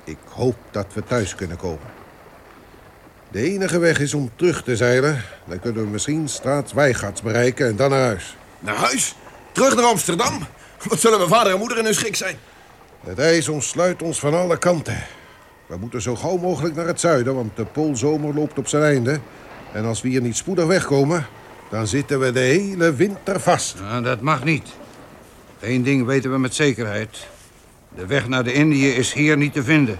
Ik hoop dat we thuis kunnen komen. De enige weg is om terug te zeilen. Dan kunnen we misschien straat bereiken en dan naar huis. Naar huis? Terug naar Amsterdam? Wat zullen mijn vader en moeder in hun schik zijn? Het ijs omsluit ons van alle kanten. We moeten zo gauw mogelijk naar het zuiden, want de poolzomer loopt op zijn einde. En als we hier niet spoedig wegkomen, dan zitten we de hele winter vast. Ja, dat mag niet. Eén ding weten we met zekerheid. De weg naar de Indië is hier niet te vinden.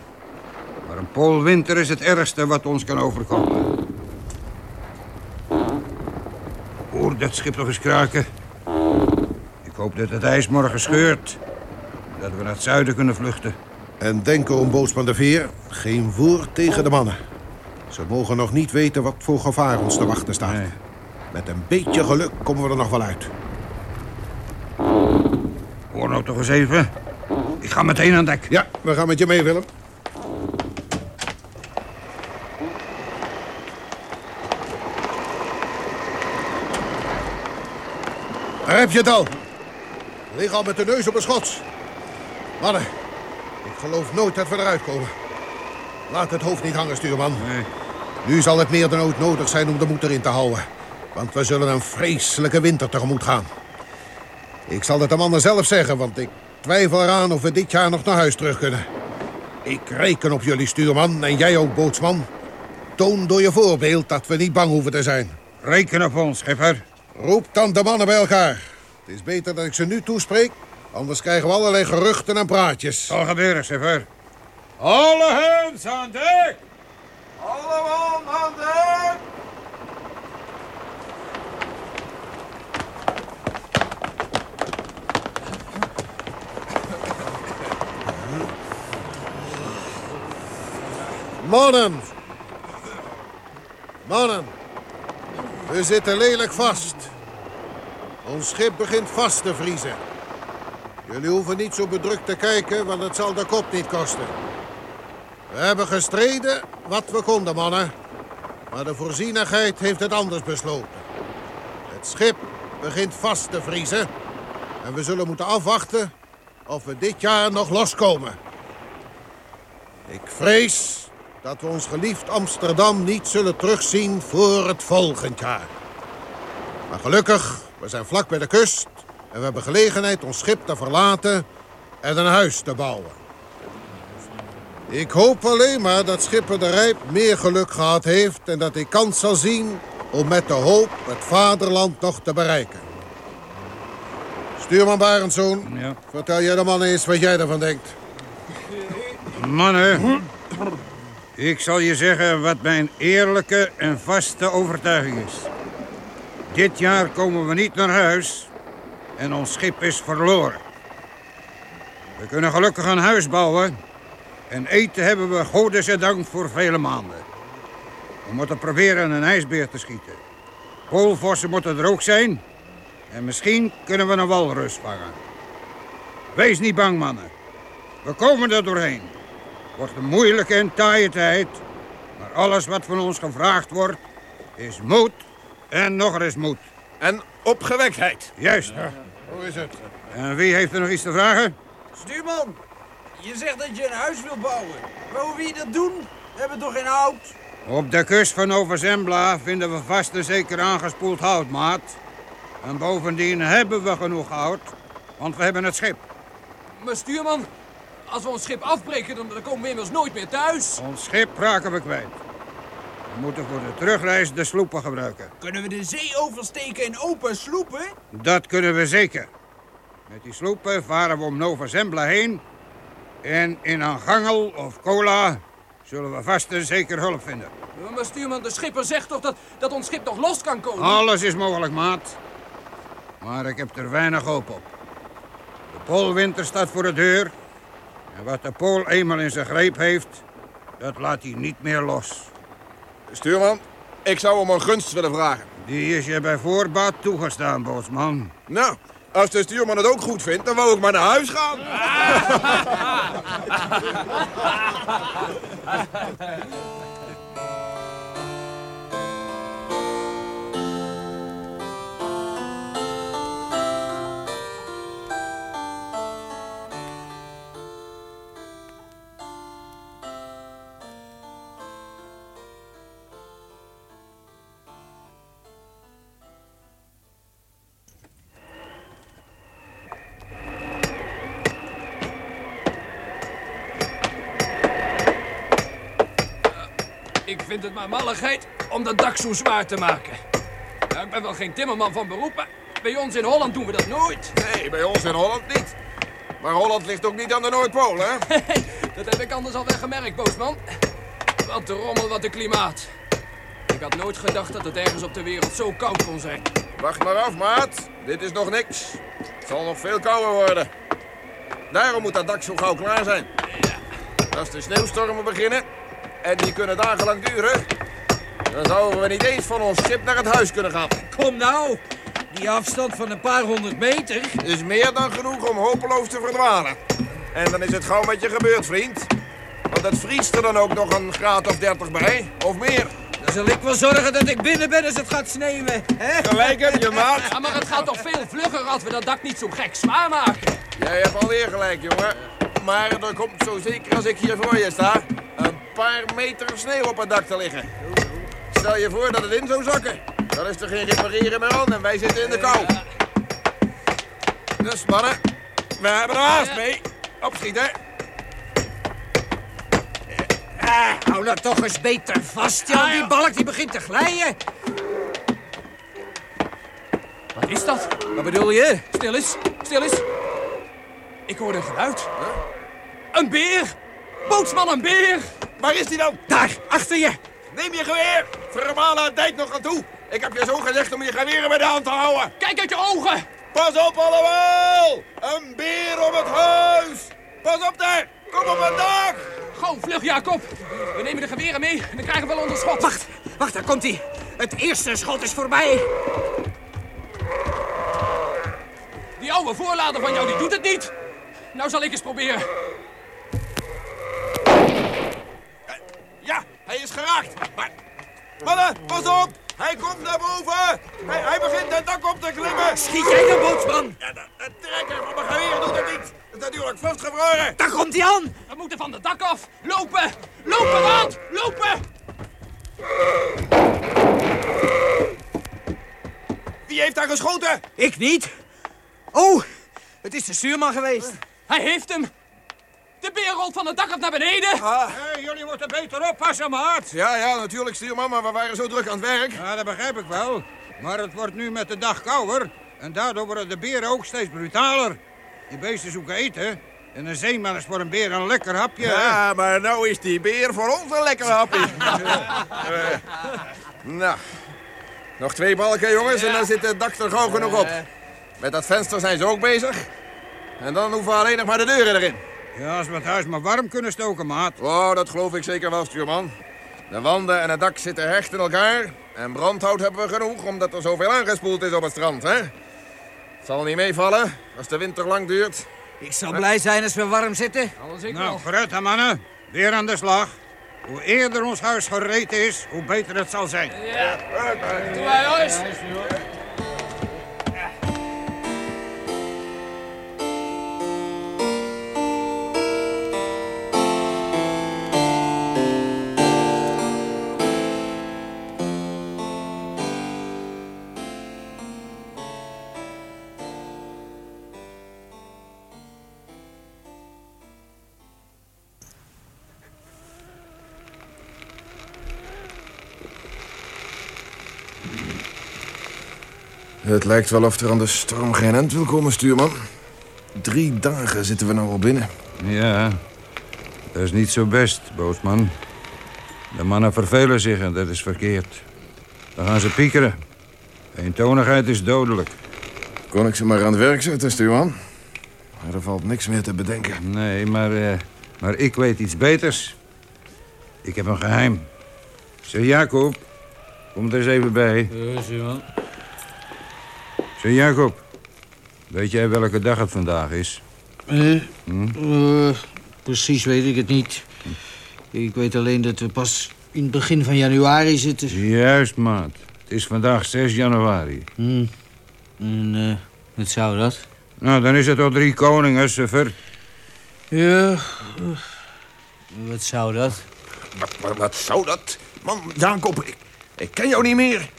Maar een poolwinter is het ergste wat ons kan overkomen. Hoor dat schip nog eens kraken. Ik hoop dat het ijs morgen scheurt. Dat we naar het zuiden kunnen vluchten. En denk erom, bootsman de Veer, geen woord tegen de mannen. Ze mogen nog niet weten wat voor gevaar ons te wachten staat. Met een beetje geluk komen we er nog wel uit. Hoor nou toch eens even. Ik ga meteen aan dek. Ja, we gaan met je mee, Willem. Daar heb je het al. Lig al met de neus op een schots. Mannen, ik geloof nooit dat we eruit komen. Laat het hoofd niet hangen, stuurman. Nu zal het meer dan ooit nodig zijn om de moed erin te houden. Want we zullen een vreselijke winter tegemoet gaan. Ik zal het de mannen zelf zeggen, want ik twijfel eraan of we dit jaar nog naar huis terug kunnen. Ik reken op jullie, stuurman, en jij ook, bootsman. Toon door je voorbeeld dat we niet bang hoeven te zijn. Reken op ons, schipper. Roep dan de mannen bij elkaar. Het is beter dat ik ze nu toespreek, anders krijgen we allerlei geruchten en praatjes. Zal gebeuren, schipper. Alle hands aan dek! Allemaal aan dek! Mannen! Mannen! We zitten lelijk vast. Ons schip begint vast te vriezen. Jullie hoeven niet zo bedrukt te kijken, want het zal de kop niet kosten. We hebben gestreden wat we konden, mannen. Maar de voorzienigheid heeft het anders besloten. Het schip begint vast te vriezen. En we zullen moeten afwachten of we dit jaar nog loskomen. Ik vrees dat we ons geliefd Amsterdam niet zullen terugzien voor het volgend jaar. Maar gelukkig, we zijn vlak bij de kust... en we hebben gelegenheid ons schip te verlaten en een huis te bouwen. Ik hoop alleen maar dat Schipper de Rijp meer geluk gehad heeft... en dat hij kans zal zien om met de hoop het vaderland nog te bereiken. Stuurman Barendszoon, vertel jij de man eens wat jij ervan denkt. Mannen, ik zal je zeggen wat mijn eerlijke en vaste overtuiging is. Dit jaar komen we niet naar huis en ons schip is verloren. We kunnen gelukkig een huis bouwen en eten hebben we godzijdank voor vele maanden. We moeten proberen een ijsbeer te schieten. Poolvossen moeten er ook zijn en misschien kunnen we een walrus vangen. Wees niet bang, mannen. We komen er doorheen. Wordt een moeilijke en taaie tijd. Maar alles wat van ons gevraagd wordt, is moed en nog eens moed. En opgewektheid. Juist. Hoe is het? En wie heeft er nog iets te vragen? Stuurman, je zegt dat je een huis wilt bouwen. Maar hoe wil je dat doen? We hebben toch geen hout? Op de kust van Overzembla vinden we vast en zeker aangespoeld hout, maat. En bovendien hebben we genoeg hout, want we hebben het schip. Maar stuurman, als we ons schip afbreken, dan, dan komen we immers nooit meer thuis. Ons schip raken we kwijt. We moeten voor de terugreis de sloepen gebruiken. Kunnen we de zee oversteken in open sloepen? Dat kunnen we zeker. Met die sloepen varen we om Nova Zembla heen. En in Angangel of Cola zullen we vast en zeker hulp vinden. Maar stuurman, de schipper zegt toch dat, dat ons schip nog los kan komen? Alles is mogelijk, maat. Maar ik heb er weinig hoop op. De poolwinter staat voor de deur. En wat de pool eenmaal in zijn greep heeft, dat laat hij niet meer los. Stuurman, ik zou om een gunst willen vragen. Die is je bij voorbaat toegestaan, bootsman. Nou, als de stuurman het ook goed vindt, dan wou ik maar naar huis gaan. vind het maar malligheid om dat dak zo zwaar te maken. Ja, ik ben wel geen timmerman van beroep, maar bij ons in Holland doen we dat nooit. Nee, bij ons in Holland niet. Maar Holland ligt ook niet aan de Noordpool, hè? Dat heb ik anders al wel gemerkt, boosman. Wat de rommel, wat een klimaat. Ik had nooit gedacht dat het ergens op de wereld zo koud kon zijn. Wacht maar af, maat. Dit is nog niks. Het zal nog veel kouder worden. Daarom moet dat dak zo gauw klaar zijn. Als de sneeuwstormen beginnen, en die kunnen dagenlang duren... dan zouden we niet eens van ons schip naar het huis kunnen gaan. Kom nou, die afstand van een paar honderd meter... Is meer dan genoeg om hopeloos te verdwalen. En dan is het gauw met je gebeurd, vriend. Want het vriest er dan ook nog een graad of dertig bij, of meer. Dan zal ik wel zorgen dat ik binnen ben als het gaat sneeuwen. Hè? Gelijk heb je, maat. Ja, maar het gaat toch veel vlugger als we dat dak niet zo gek zwaar maken. Jij hebt alweer gelijk, jongen. Maar er komt zo zeker als ik hier voor je sta... een paar meter sneeuw op het dak te liggen. Stel je voor dat het in zou zakken. Dan is er geen repareren meer aan en wij zitten in de kou. Dus mannen, we hebben er haast mee. Opschieten. Ah, hou nou toch eens beter vast, Jan. Die balk die begint te glijden. Wat is dat? Wat bedoel je? Stil eens, stil eens. Ik hoor een geluid. Een beer! Bootsman, een beer! Waar is die dan? Daar, achter je. Neem je geweer. Vermalen tijd nog aan toe. Ik heb je zo gezegd om je geweren bij de hand te houden. Kijk uit je ogen! Pas op allemaal! Een beer op het huis! Pas op daar! Kom op het dak! Gauw, vlug, Jacob. We nemen de geweren mee en dan krijgen we wel onder schot. Wacht, wacht, daar komt hij. Het eerste schot is voorbij. Die oude voorlader van jou, die doet het niet. Nou zal ik eens proberen. Maar Mannen, pas op! Hij komt naar boven! Hij, hij begint het dak op te klimmen! Schiet jij de bootsman? Ja, de, de trekker van mijn geweer doet het niet! Het is natuurlijk vastgevroren! Daar komt hij aan! We moeten van het dak af! Lopen! Lopen, Wout! Lopen! Wie heeft daar geschoten? Ik niet. Oh, het is de stuurman geweest. Hij heeft hem. De beer rolt van het dak af naar beneden. Ah. Hey, jullie moeten beter oppassen, maat. Ja, ja, natuurlijk, stuurman, maar we waren zo druk aan het werk. Ja, dat begrijp ik wel. Maar het wordt nu met de dag kouder. En daardoor worden de beren ook steeds brutaler. Die beesten zoeken eten. En een zeeman is voor een beer een lekker hapje. Ja, maar nou is die beer voor ons een lekkere happie. Eh, nou, nog twee balken, jongens, en dan zit het dak er gauw genoeg op. Met dat venster zijn ze ook bezig. En dan hoeven we alleen nog maar de deuren erin. Ja, als we het huis maar warm kunnen stoken, maat. Oh, dat geloof ik zeker wel, stuurman. De wanden en het dak zitten hecht in elkaar. En brandhout hebben we genoeg, omdat er zoveel aangespoeld is op het strand, hè? Het zal niet meevallen als de winter lang duurt. Ik zal blij zijn als we warm zitten. Nou, vooruit dan, mannen. Weer aan de slag. Hoe eerder ons huis gereed is, hoe beter het zal zijn. Ja. Doe wij, Het lijkt wel of er aan de storm geen eind wil komen, stuurman. Drie dagen zitten we nou al binnen. Ja, dat is niet zo best, boosman. De mannen vervelen zich en dat is verkeerd. Dan gaan ze piekeren. Eentonigheid is dodelijk. Kon ik ze maar aan het werk zetten, stuurman? Maar er valt niks meer te bedenken. Nee, maar, eh, maar ik weet iets beters. Ik heb een geheim. Zeg Jacob, kom er eens even bij. Ja, stuurman. Zeg Jacob, weet jij welke dag het vandaag is? Eh, Hm? eh, precies weet ik het niet. Ik weet alleen dat we pas in het begin van januari zitten. Juist, maat. Het is vandaag 6 januari. Hm. En eh, wat zou dat? Nou, dan is het al drie koningen, suffer. Ja, eh, wat zou dat? Wat, wat, wat zou dat? Man, Jacob, ik, ik ken jou niet meer.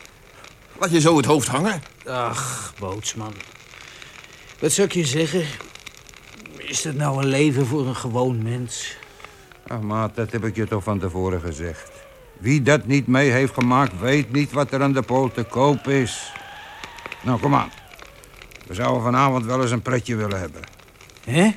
Laat je zo het hoofd hangen. Ach, bootsman. Wat zou ik je zeggen? Is dat nou een leven voor een gewoon mens? Ach, maat, dat heb ik je toch van tevoren gezegd. Wie dat niet mee heeft gemaakt, weet niet wat er aan de pool te koop is. Nou, kom aan. We zouden vanavond wel eens een pretje willen hebben. Hè?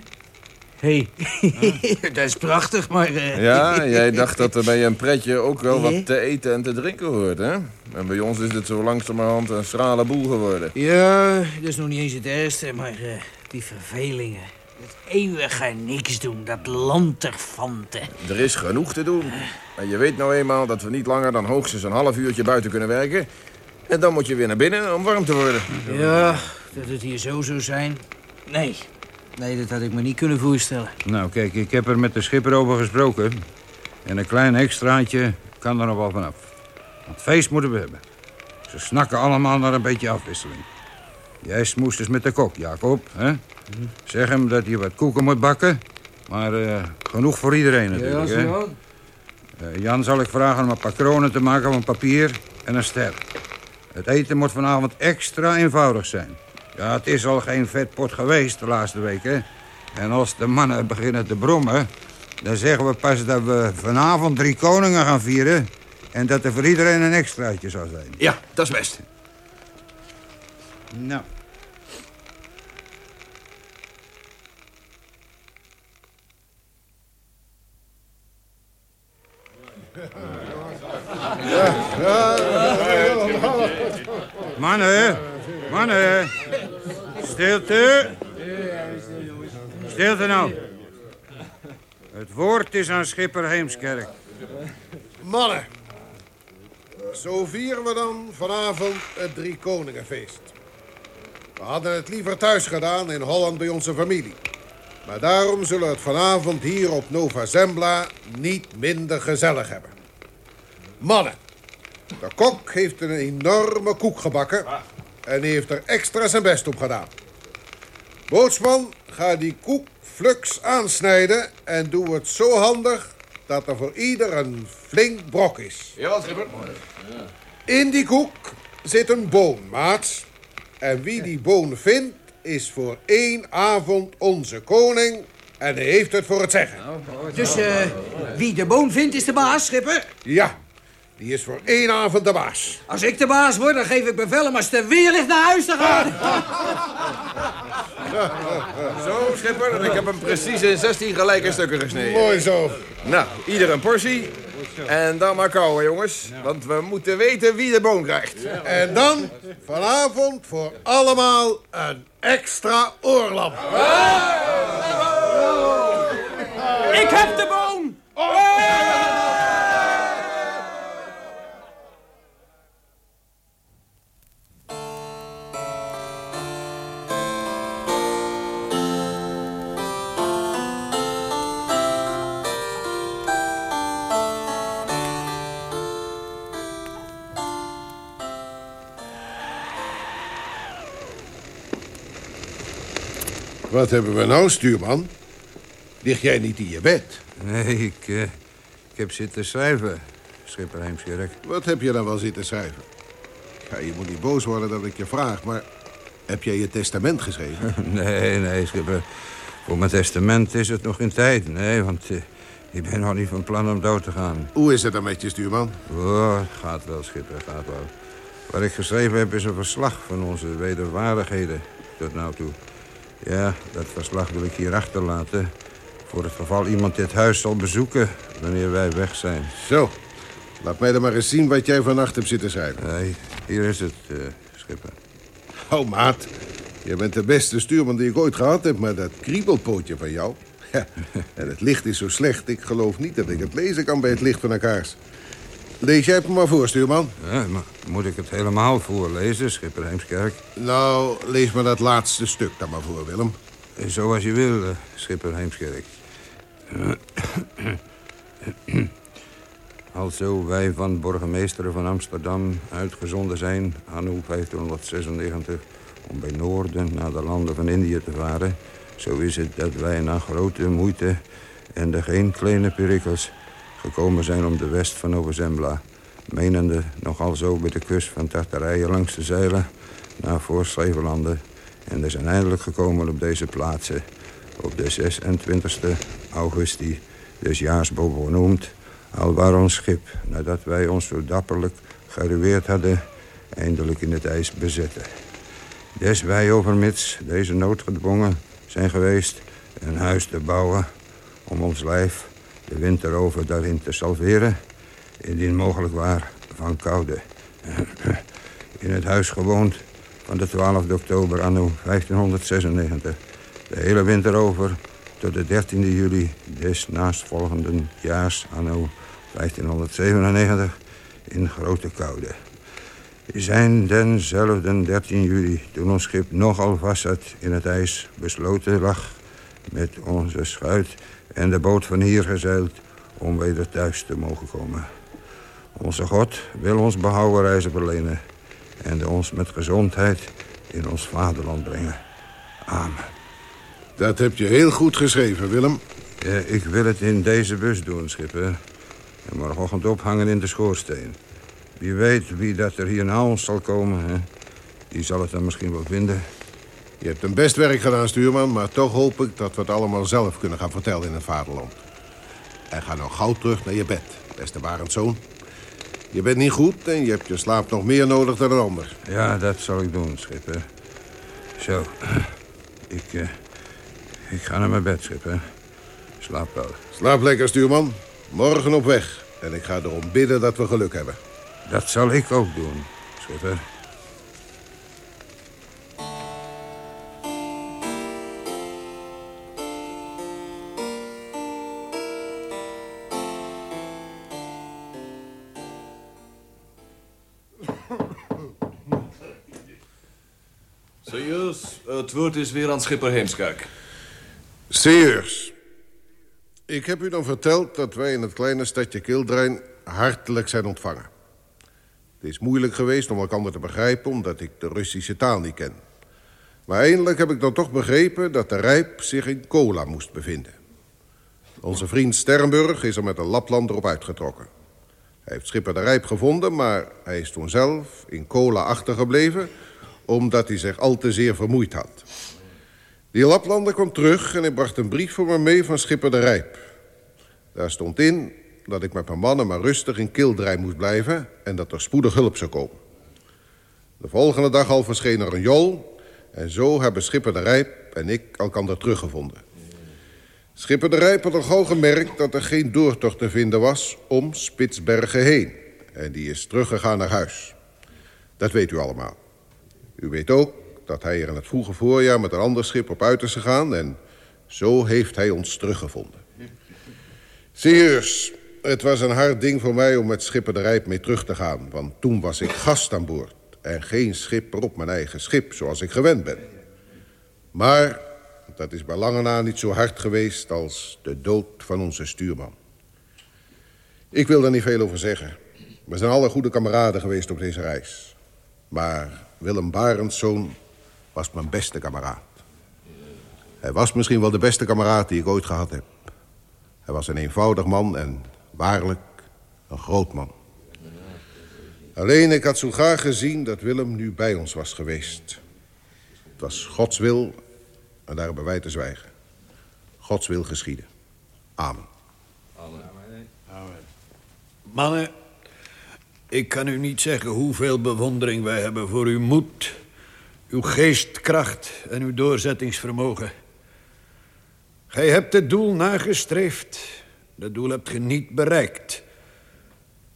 Hé, hey. dat is prachtig, maar... eh, Ja, jij dacht dat er bij een pretje ook wel wat te eten en te drinken hoort, hè? En bij ons is het zo langzamerhand een schrale boel geworden. Ja, dat is nog niet eens het ergste, maar eh, die vervelingen. Het eeuwige niks doen, dat lanterfanten. Er is genoeg te doen. En je weet nou eenmaal dat we niet langer dan hoogstens een half uurtje buiten kunnen werken. En dan moet je weer naar binnen om warm te worden. Ja, dat het hier zo zou zijn. Nee, nee, dat had ik me niet kunnen voorstellen. Nou, kijk, ik heb er met de schipper over gesproken. En een klein extraatje kan er nog wel vanaf. Want feest moeten we hebben. Ze snakken allemaal naar een beetje afwisseling. Jij smoest eens met de kok, Jacob. Hè? Zeg hem dat hij wat koeken moet bakken. Maar eh, genoeg voor iedereen natuurlijk. hè? Eh, Jan zal ik vragen om een paar kronen te maken van papier en een ster. Het eten moet vanavond extra eenvoudig zijn. Ja, het is al geen vetpot geweest de laatste weken. En als de mannen beginnen te brommen... dan zeggen we pas dat we vanavond drie koningen gaan vieren... en dat er voor iedereen een extraatje zal zijn. Ja, dat is best. Nou. Mannen, mannen. Stilte. Stilte nou. Het woord is aan schipper Heemskerk. Mannen, zo vieren we dan vanavond het Drie Koningenfeest. We hadden het liever thuis gedaan in Holland bij onze familie. Maar daarom zullen we het vanavond hier op Nova Zembla niet minder gezellig hebben. Mannen, De kok heeft een enorme koek gebakken... en die heeft er extra zijn best op gedaan. Bootsman, ga die koek flux aansnijden... en doe het zo handig dat er voor ieder een flink brok is. Ja, schipper. In die koek zit een boon, maat. En wie die boon vindt, is voor één avond onze koning... en hij heeft het voor het zeggen. Dus eh, wie de boon vindt is de baas, schipper? Ja, die is voor één avond de baas. Als ik de baas word, dan geef ik bevel om als het er weer ligt naar huis te gaan. Zo, schipper. Ik heb hem precies in 16 gelijke stukken gesneden. Mooi zo. Nou, ieder een portie. En dan maar kauwen, jongens. Want we moeten weten wie de boon krijgt. En dan vanavond voor allemaal een extra oorlap. Ik heb de boom! Wat hebben we nou, stuurman? Lig jij niet in je bed? Nee, ik, eh, ik heb zitten schrijven, schipper Heemskerk. Wat heb je dan wel zitten schrijven? Ja, je moet niet boos worden dat ik je vraag, maar... heb jij je testament geschreven? Nee, nee, schipper. Voor mijn testament is het nog geen tijd. Nee, want eh, ik ben nog niet van plan om dood te gaan. Hoe is het dan met je, stuurman? Oh, gaat wel, schipper, gaat wel. Wat ik geschreven heb is een verslag van onze wederwaardigheden tot nu toe. Ja, dat verslag wil ik hier achterlaten. Voor het geval iemand dit huis zal bezoeken wanneer wij weg zijn. Zo, laat mij dan maar eens zien wat jij vannacht hebt zitten schrijven. Nee, hier is het, eh, schipper. Oh, maat. Je bent de beste stuurman die ik ooit gehad heb, maar dat kriebelpootje van jou... Ja, en het licht is zo slecht, ik geloof niet dat ik het lezen kan bij het licht van een kaars. Lees jij het maar voor, stuurman. Ja, maar moet ik het helemaal voorlezen, schipper Heemskerk? Nou, lees maar dat laatste stuk dan maar voor, Willem. Zoals je wil, eh, schipper Heemskerk. Alzo wij van burgemeester van Amsterdam uitgezonden zijn... anno 1596 om bij Noorden naar de landen van Indië te varen... zo is het dat wij na grote moeite en de geen kleine perikels... gekomen zijn om de west van Nova Zembla... menende nogal zo bij de kust van Tartarije langs te zeilen... naar Voorschrevenlanden... en we zijn eindelijk gekomen op deze plaatsen... op de 26e augusti, des jaars benoemd... alwaar ons schip, nadat wij ons zo dapperlijk gerueerd hadden... eindelijk in het ijs bezetten. Des wij overmits deze noodgedwongen zijn geweest... een huis te bouwen om ons lijf de winter over daarin te salveren... indien mogelijk waar van koude. In het huis gewoond van de 12 oktober anno 1596. De hele winter over tot de 13e juli des naastvolgende jaars anno 1597 in grote koude. Zijn denzelfde 13 juli, toen ons schip nogal vast zat in het ijs, besloten lag met onze schuit en de boot van hier gezeild om weder thuis te mogen komen. Onze God wil ons behouden reizen verlenen en ons met gezondheid in ons vaderland brengen. Amen. Dat heb je heel goed geschreven, Willem. Ja, ik wil het in deze bus doen, schipper. En morgenochtend ophangen in de schoorsteen. Wie weet wie dat er hier na ons zal komen, hè? die zal het dan misschien wel vinden. Je hebt een best werk gedaan, stuurman, maar toch hoop ik dat we het allemaal zelf kunnen gaan vertellen in het vaderland. En ga nou gauw terug naar je bed, beste Barendszoon. Je bent niet goed en je hebt je slaap nog meer nodig dan een ander. Ja, dat zal ik doen, schipper. Zo, ik, eh, ik ga naar mijn bed, schipper. Slaap wel. Slaap lekker, stuurman. Morgen op weg. En ik ga erom bidden dat we geluk hebben. Dat zal ik ook doen, schipper. Het woord is weer aan schipper Heemskerk. Serieus. Ik heb u dan verteld dat wij in het kleine stadje Kildrein hartelijk zijn ontvangen. is moeilijk geweest om elkaar te begrijpen... omdat ik de Russische taal niet ken. Maar eindelijk heb ik dan toch begrepen dat de Rijp zich in Kola moest bevinden. Onze vriend Sternburg is er met een Laplander op uitgetrokken. Hij heeft Schipper de Rijp gevonden, maar hij is toen zelf in Kola achtergebleven... omdat hij zich al te zeer vermoeid had. Die Laplander kwam terug en hij bracht een brief voor me mee van Schipper de Rijp. Daar stond in dat ik met mijn mannen maar rustig in Kildraai moest blijven... en dat er spoedig hulp zou komen. De volgende dag al verscheen er een jol... en zo hebben Schipper de Rijp en ik elkaar teruggevonden. Schipper de Rijp had al gauw gemerkt dat er geen doortocht te vinden was... om Spitsbergen heen. En die is teruggegaan naar huis. Dat weet u allemaal. U weet ook dat hij er in het vroege voorjaar met een ander schip op uit is gegaan... en zo heeft hij ons teruggevonden. Serieus, het was een hard ding voor mij om met Schipper de Rijp mee terug te gaan... want toen was ik gast aan boord en geen schipper op mijn eigen schip... zoals ik gewend ben. Maar dat is bij lange na niet zo hard geweest als de dood van onze stuurman. Ik wil daar niet veel over zeggen. We zijn alle goede kameraden geweest op deze reis. Maar Willem Barendszoon was mijn beste kameraad. Hij was misschien wel de beste kameraad die ik ooit gehad heb. Hij was een eenvoudig man en waarlijk een groot man. Alleen ik had zo graag gezien dat Willem nu bij ons was geweest. Het was Gods wil en daar hebben wij te zwijgen. Gods wil geschieden. Amen. Mannen, ik kan u niet zeggen hoeveel bewondering wij hebben voor uw moed, uw geestkracht en uw doorzettingsvermogen. Gij hebt het doel nagestreefd. Dat doel hebt ge niet bereikt.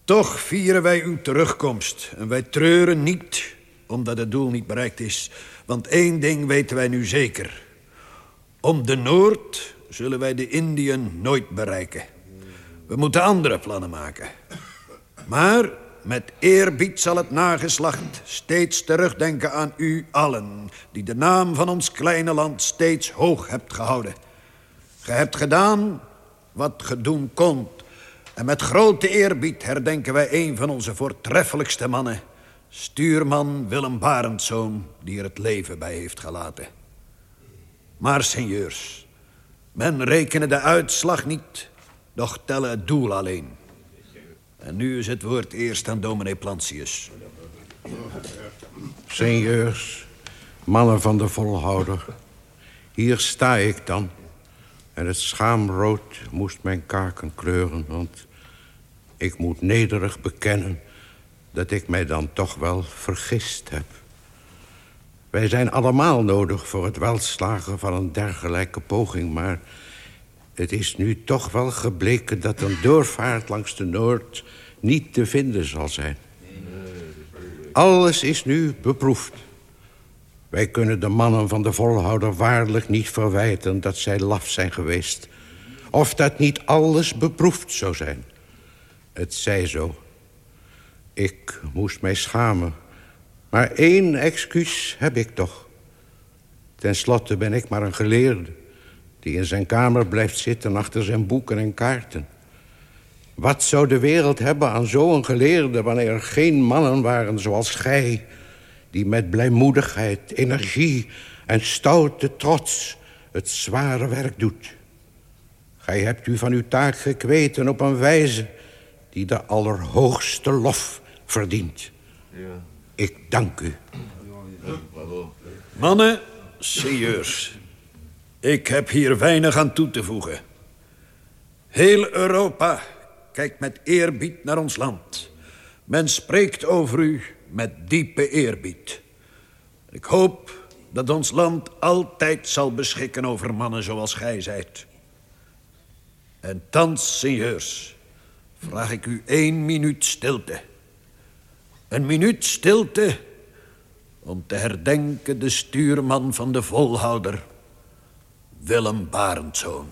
Toch vieren wij uw terugkomst. En wij treuren niet omdat het doel niet bereikt is. Want één ding weten wij nu zeker. Om de Noord zullen wij de Indiën nooit bereiken. We moeten andere plannen maken. Maar met eerbied zal het nageslacht steeds terugdenken aan u allen... die de naam van ons kleine land steeds hoog hebt gehouden. Ge hebt gedaan wat ge doen. En met grote eerbied herdenken wij een van onze voortreffelijkste mannen... stuurman Willem Barendszoon, die er het leven bij heeft gelaten. Maar, seigneurs, men rekenen de uitslag niet, doch tellen het doel alleen. En nu is het woord eerst aan dominee Plantius. Seigneurs, mannen van de volhouder, hier sta ik dan. En het schaamrood moest mijn kaken kleuren, want ik moet nederig bekennen dat ik mij dan toch wel vergist heb. Wij zijn allemaal nodig voor het welslagen van een dergelijke poging... maar het is nu toch wel gebleken dat een doorvaart langs de Noord... niet te vinden zal zijn. Alles is nu beproefd. Wij kunnen de mannen van de volhouder waarlijk niet verwijten... dat zij laf zijn geweest. Of dat niet alles beproefd zou zijn. Het zij zo. Ik moest mij schamen maar één excuus heb ik toch. Ten slotte ben ik maar een geleerde... die in zijn kamer blijft zitten achter zijn boeken en kaarten. Wat zou de wereld hebben aan zo'n geleerde... wanneer er geen mannen waren zoals gij... die met blijmoedigheid, energie en stoute trots... het zware werk doet. Gij hebt u van uw taak gekweten op een wijze... die de allerhoogste lof verdient. Ja. Ik dank u. Mannen, seigneurs. Ik heb hier weinig aan toe te voegen. Heel Europa kijkt met eerbied naar ons land. Men spreekt over u met diepe eerbied. Ik hoop dat ons land altijd zal beschikken over mannen zoals gij zijt. En thans, seigneurs, vraag ik u één minuut stilte. Een minuut stilte om te herdenken de stuurman van de volhouder, Willem Barendszoon.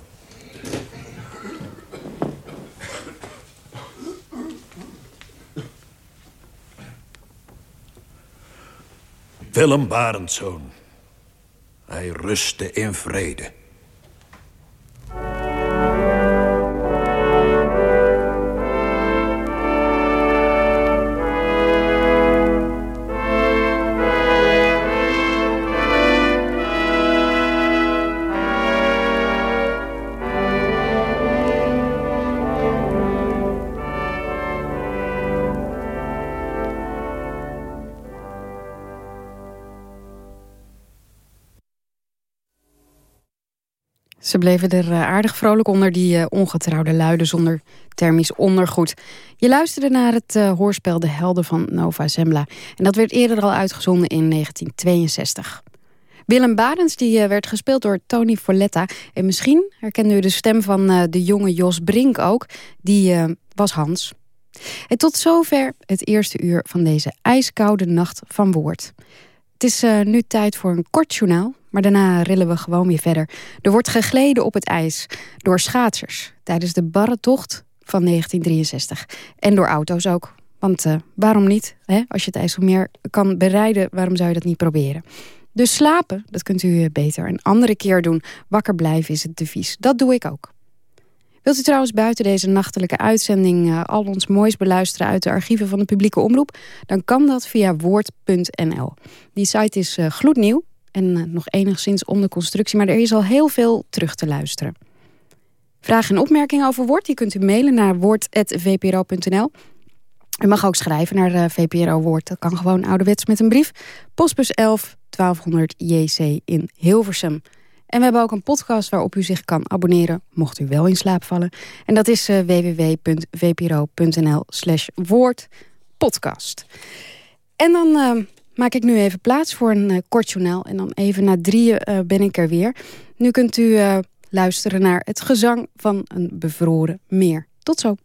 Willem Barendszoon, hij rustte in vrede. Bleven er eh, aardig vrolijk onder, die uh, ongetrouwde luiden zonder thermisch ondergoed. Je luisterde naar het uh, hoorspel De Helden van Nova Zembla. En dat werd eerder al uitgezonden in 1962. Willem Barens die, werd gespeeld door Tony Folletta. En misschien herkende u de stem van de jonge Jos Brink ook. Die was Hans. En tot zover het eerste uur van deze ijskoude nacht van Woord. Het is nu tijd voor een kort journaal maar daarna rillen we gewoon weer verder. Er wordt gegleden op het ijs door schaatsers tijdens de barre tocht van 1963. En door auto's ook. Want uh, waarom niet? Hè? Als je het IJsselmeer kan bereiden, waarom zou je dat niet proberen? Dus slapen, dat kunt u eh, beter een andere keer doen. Wakker blijven is het devies. Dat doe ik ook. Wilt u trouwens buiten deze nachtelijke uitzending... Uh, al ons moois beluisteren uit de archieven van de publieke omroep... dan kan dat via woord.nl. Die site is gloednieuw en eh, nog enigszins onder constructie. Maar er is al heel veel terug te luisteren. Vragen en opmerkingen over Woord, die kunt u mailen naar woord.vpro.nl. U mag ook schrijven naar uh, VPRO Woord. Dat kan gewoon ouderwets met een brief. Postbus 11 1200 JC in Hilversum. En we hebben ook een podcast waarop u zich kan abonneren... mocht u wel in slaap vallen. En dat is uh, www.vpro.nl slash woordpodcast. En dan maak ik nu even plaats voor een eh, kort journaal. En dan even na drieën eh, ben ik er weer. Nu kunt u eh, luisteren naar het gezang van een bevroren meer. Tot zo.